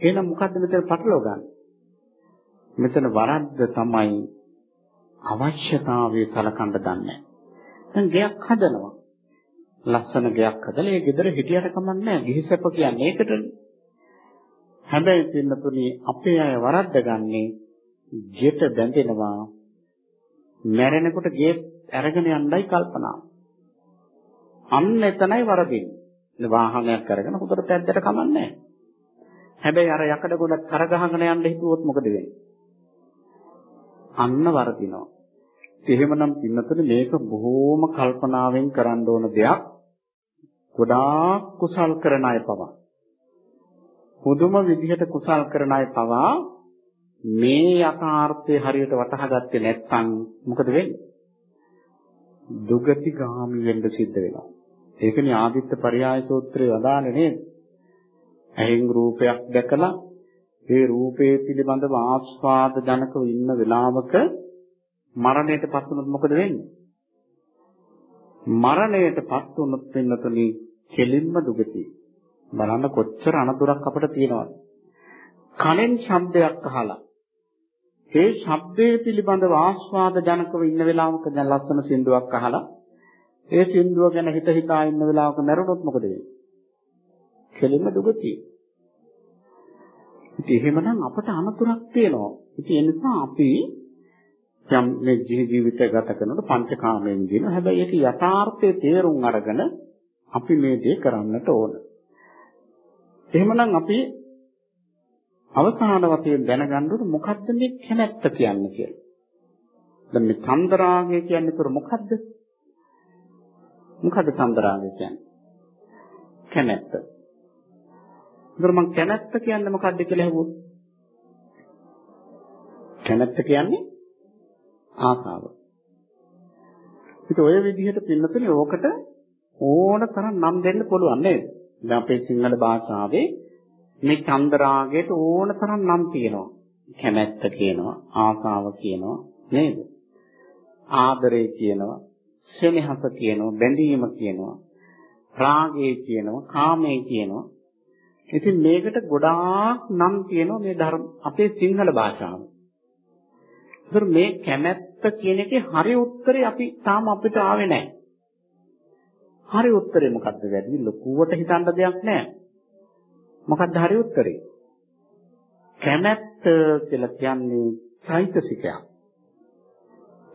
එහෙනම් මොකද්ද මෙතන පටලව ගන්න? මෙතන වරද්ද තමයි අවශ්‍යතාවය සලකන්න දන්නේ දැන් ගෙයක් හදනවා. ලස්සන ගෙයක් හදලා ඒ ගෙදර හිටියට කමක් නැහැ. ගිහිසප කියන්නේ ඒකටනේ. හැබැයි පින්නතුනි අපේ අය වරද්දගන්නේ ගෙට බැඳෙනවා මැරෙනකොට ගේ අරගෙන යන්නයි කල්පනා. අන්න එතනයි වරදින්නේ. වාහනයක් අරගෙන හොඳට පැද්දට කමන්නේ හැබැයි අර යකඩ ගොඩක් කරගහගෙන යන්න හිතුවොත් මොකද වෙන්නේ? අන්න වරදිනවා. එහෙමනම් පින්නතුනේ මේක බොහෝම කල්පනාවෙන් කරන්න ඕන දෙයක්. ගොඩාක් කුසල් කරන අය පවා. පුදුම විදිහට කුසල් කරන අය පවා මේ යථාර්ථය හරියට වටහා ගත්තේ නැත්නම් මොකද වෙන්නේ? දුගති ගාමි වෙන්න සිද්ධ වෙනවා. ඒකනේ ආදිත්ත පරියාය සූත්‍රයේ වදාන්නේ නේද? ඇහෙන් රූපයක් දැකලා ඒ රූපේ පිළිබඳව ආස්වාද ජනකව ඉන්න වෙලාවක මරණයටපත් වුණොත් මොකද වෙන්නේ? මරණයටපත් වුණොත් වෙනතුනි කෙලින්ම දුගති. බලන්න කොච්චර අනතුරක් අපිට තියෙනවද? කනෙන් ශබ්දයක් අහලා ඒ ශබ්දයේ පිළිබඳව ආස්වාද ජනකව ඉන්න වෙලාවක දැන් ලස්සන සින්දුවක් අහලා ඒ සින්දුව ගැන හිත හිතා ඉන්න වෙලාවක මැරුණොත් මොකද වෙන්නේ? කෙලින්ම දුගතිය. ඉතින් එහෙමනම් අපට අනතුරක් තියෙනවා. ඉතින් ඒ නිසා අපි යම් මේ ජීවිත ගත කරනකොට පංචකාමයෙන් දින හැබැයි ඒක යථාර්ථයේ තේරුම් අරගෙන අපි මේ දේ කරන්නට ඕන. එහෙමනම් අපි අවසාන වශයෙන් දැනගන්න ඕනේ මොකද්ද මේ කැමැත්ත කියන්නේ කියලා. දැන් මේ චන්දරාගය කියන්නේ ඒතර මොකද්ද? මොකද්ද චන්දරාගය කියන්නේ? කැමැත්ත. ඒතර මම කැමැත්ත කියන්නේ මොකද්ද කියලා අහුවොත් කැමැත්ත කියන්නේ ආසාව. ඒක ඔය විදිහට පින්නතුනේ ඕකට ඕන තරම් නම් දෙන්න පුළුවන් නේද? දැන් අපේ සිංහල භාෂාවේ මේ චන්දරාගයට ඕන තරම් නම් තියෙනවා. කැමැත්ත කියනවා, ආසාව කියනවා නේද? ආදරය කියනවා, සෙනෙහස කියනවා, බැඳීම කියනවා, රාගය කියනවා, කාමය කියනවා. ඉතින් මේකට ගොඩාක් නම් තියෙනවා මේ ධර්ම අපේ සිංහල භාෂාවේ. ඒතර මේ කැමැත්ත කියන එකේ හරි උත්තරේ අපි තාම අපිට ආවේ නැහැ. හරි උත්තරේ මොකද්ද වැඩි ලොකුවට හිතන්න දෙයක් නැහැ. මොකක්ද හරි උත්තරේ? කැමැත්ත කියලා කියන්නේ චෛතසිකයක්.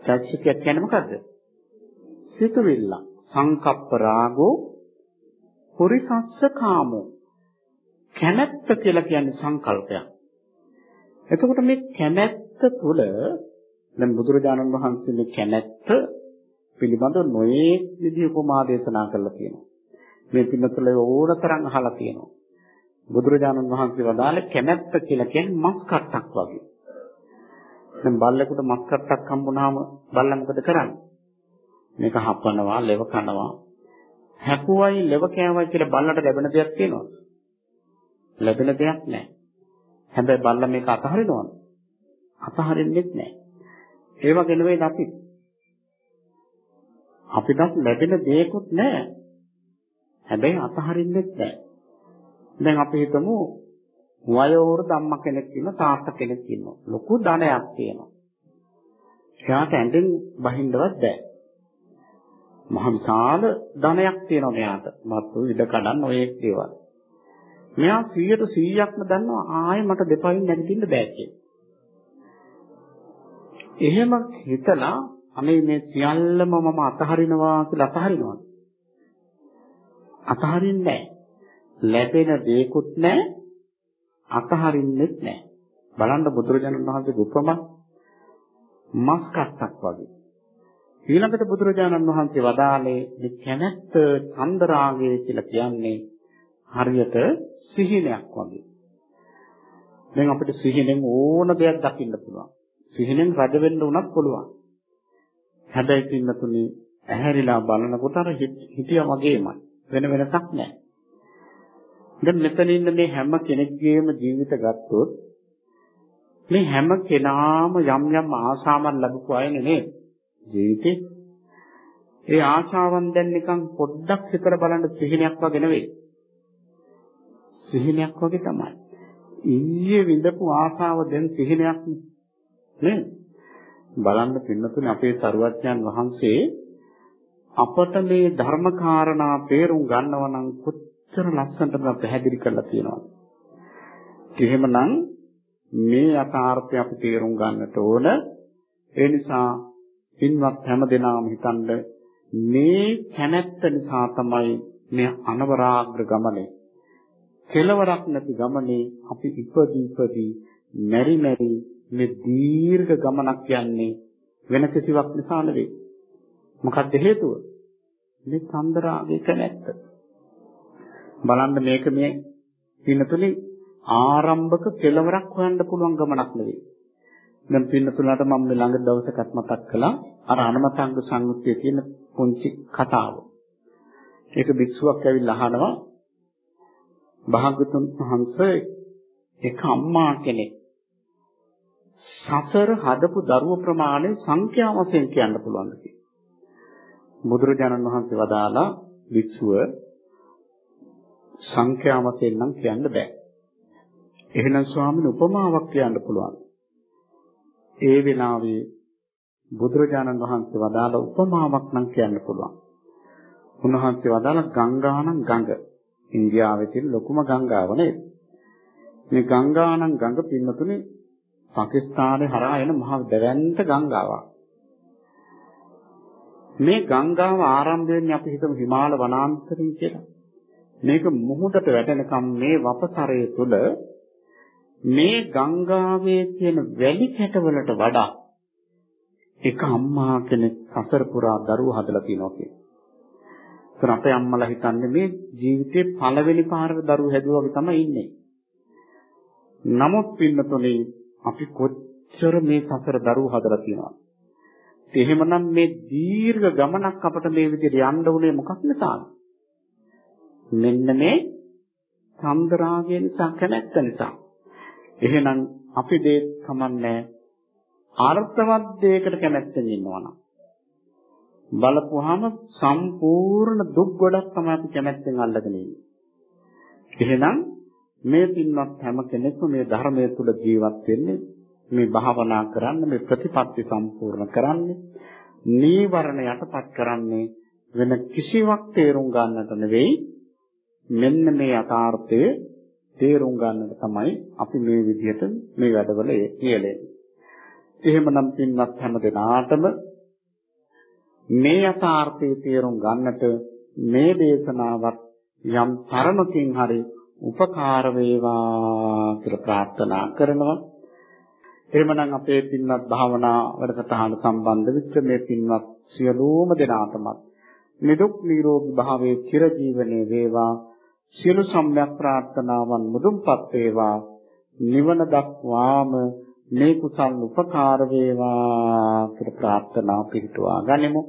චෛතසිකයක් කියන්නේ මොකද්ද? සිතුවිල්ල. සංකප්ප රාගෝ පුරිසස්ස කාමෝ. කැමැත්ත කියලා කියන්නේ සංකල්පයක්. එතකොට මේ කැමැත්ත තුළ දැන් බුදුරජාණන් වහන්සේ මේ කැමැත්ත පිළිබඳව නොයේ විදිහ උපමා දේශනා කරලා තියෙනවා. මේ පින්නතුල ඕනතරම් අහලා තියෙනවා. බුදුරජාණන් වහන්සේ වදාළේ කැමැත්ත කියලා කියන්නේ මස් කට්ටක් වගේ. දැන් බල්ලෙකුට මස් කට්ටක් හම්බුනහම බල්ලා මොකද කරන්නේ? මේක හපනවා, ලෙව කනවා. හැපුවයි ලෙව කෑවයි කියලා බල්ලට ලැබෙන දෙයක් තියෙනවද? ලැබෙන දෙයක් නැහැ. හැබැයි බල්ලා මේක අතහරිනවද? අතහරින්නෙත් නැහැ. ඒ වගේ නෙවෙයි අපි. අපිට ලැබෙන දෙයක්වත් නැහැ. හැබැයි අතහරින්නෙත් නැහැ. දැන් අපි හිතමු වයෝවෘද අම්මා කෙනෙක් ඉන්න තාත්තා කෙනෙක් ඉන්නවා. ලොකු ධනයක් තියෙනවා. එයාට ඇඳෙන් බහින්නවත් බෑ. මහ විශාල ධනයක් තියෙනවා මෙයාට. මත්තු ඉඩ කඩන් ඔය ඒවා. මෙයා 100ට 100ක්ම දන්නවා ආයෙ මට දෙපයින් නැගිටින්න බෑ කියලා. එහෙම හිතලා අනේ මේ සියල්ලම මම අතහරිනවා කියලා අතහරිනවා. අතහරින්නේ නැහැ. ලැබෙන දේකුත් නැහැ අතහරින්නෙත් නැහැ. බලන්න බුදුරජාණන් වහන්සේගේ උපමා මස් කට්ටක් වගේ. ඊළඟට බුදුරජාණන් වහන්සේ වදාළේ මේ කැමැත්ත චන්දරාගය කියලා කියන්නේ හරියට සිහිනයක් වගේ. දැන් අපිට සිහිනෙන් ඕන දෙයක් දකින්න පුළුවන්. සිහිනෙන් රජ වෙන්න උනත් පුළුවන්. හැබැයි පින්නතුනේ ඇහැරිලා බලනකොට අර හිතියා වගේමයි. වෙන වෙනසක් නැහැ. දැන් මෙතන ඉන්න මේ හැම කෙනෙක්ගේම ජීවිත ගත්තොත් මේ හැම කෙනාම යම් යම් ආශාවන් ලැබපු අයනේ නේද? ජීවිතේ. ඒ ආශාවන් දැන් නිකන් පොඩ්ඩක් හිතලා බලන්න සිහිනයක් වගේ නෙවෙයි. සිහිනයක් වගේ තමයි. ඊයේ විඳපු ආශාව දැන් සිහිනයක් නේද බලන්න පින්නතුනේ අපේ සරුවත්යන් වහන්සේ අපට මේ ධර්ම කාරණා තේරුම් ගන්නව නම් කොච්චර ලස්සනට පැහැදිලි කරලා තියෙනවද? එහෙමනම් මේ යථාර්ථය අපි තේරුම් ගන්නට ඕන. ඒ නිසා පින්වත් හැමදෙනාම හිතන්න මේ කැමැත්ත නිසා තමයි මේ අනවරාග්‍ර ගමනේ කෙලවරක් නැති ගමනේ අපි ඉපදී ඉපදී මෙරි මෙරි මේ දීර්ඝ ගමනක් යන්නේ වෙන කිසිවක් නිසා නෙවෙයි. මොකක්ද හේතුව? මේ චන්දරාගය කැමැත්ත. බලන්න මේක මේ පින්නතුනේ ආරම්භක කෙලවරක් හොයන්න පුළුවන් ගමනක් නෙවෙයි. දැන් පින්නතුලාට මම මේ ළඟ දවසකත් මතක් කළා අර අනමතංග සංයුත්තේ තියෙන පුංචි කතාව. ඒක භික්ෂුවක් ඇවිල්ලා අහනවා භාගතුන් වහන්සේ එක අම්මා කෙනෙක් සසර හදපු දරුව ප්‍රමාණය සංඛ්‍යා වශයෙන් කියන්න පුළුවන්ද කියලා. බුදුරජාණන් වහන්සේ වදාලා වික්ෂුව සංඛ්‍යා වශයෙන් නම් කියන්න බෑ. එහෙනම් ස්වාමීන් උපමාවක් කියන්න පුළුවන්. ඒ වෙලාවේ බුදුරජාණන් වහන්සේ වදාළ උපමාවක් නම් කියන්න පුළුවන්. උන්වහන්සේ වදාළ ගංගානම් ගඟ. ඉන්දියාවේ තියෙන ලොකුම ගංගාව නේද? මේ ගංගානම් ගඟ පින්නතුනේ පාකිස්තානයේ හරහා එන මහ දැවැන්ත ගංගාවක්. මේ ගංගාව ආරම්භ වෙන්නේ අපි හිතමු හිමාල වනාන්තරයෙන් කියලා. මේක මුහුදට වැටෙනකම් මේ වපසරය තුල මේ ගංගාවේ තියෙන වැලි කැටවලට වඩා එක අම්මා කෙනෙක් සසර පුරා දරුවෝ හදලා තියෙනවා කියන්නේ. ඒතර අපේ අම්මලා හිතන්නේ මේ ජීවිතේ පළවෙනි පාරට දරුවෝ හැදුවා වගේ තමයි ඉන්නේ. නමුත් පින්නතුනේ අපි කොච්චර මේ සසර දරුවෝ හදලා තියෙනවද? එහෙමනම් මේ දීර්ඝ ගමනක් අපට මේ විදිහට යන්න උනේ මොකක් නිසාද? මෙන්න මේ සම්දරාගය නිසා කැමැත්ත නිසා. එහෙනම් අපි දේ කමන්නේ අර්ථවත් දෙයකට කැමැත්තෙන් ඉන්නවනම් බලපුවාම සම්පූර්ණ දුක් ගොඩක් තමයි අපි කැමැත්තෙන් අල්ලගෙන ඉන්නේ. එහෙනම් මේ පින්වත් හැම කෙනෙක්ම මේ ධර්මයේ තුල ජීවත් වෙන්නේ මේ භාවනා කරන්න මේ ප්‍රතිපත්ති සම්පූර්ණ කරන්නේ නීවරණ යටපත් කරන්නේ වෙන කිසිවක් තේරුම් ගන්නට නෙවෙයි මෙන්න මේ යථාර්ථය තේරුම් ගන්නට තමයි අපි මේ විදිහට මේ වැඩවල යෙලෙන්නේ. එහෙමනම් පින්වත් හැම දෙනාටම මේ යථාර්ථය තේරුම් ගන්නට මේ දේශනාවත් යම් තරමකින් හරි උපකාර වේවා කියලා ප්‍රාර්ථනා කරනවා. එහෙමනම් අපේ පින්වත් භාවනා වැඩසටහන සම්බන්ධ වෙච්ච මේ පින්වත් සියලුම දෙනාටමත් නිදුක් නිරෝගී භාවයේ චිරජීවනයේ වේවා සියලු සම්‍යක් ප්‍රාර්ථනාවන් මුදුන්පත් වේවා. නිවන දක්වාම මේ කුසල් උපකාර වේවා කියලා ප්‍රාර්ථනා පිටුවා ගනිමු.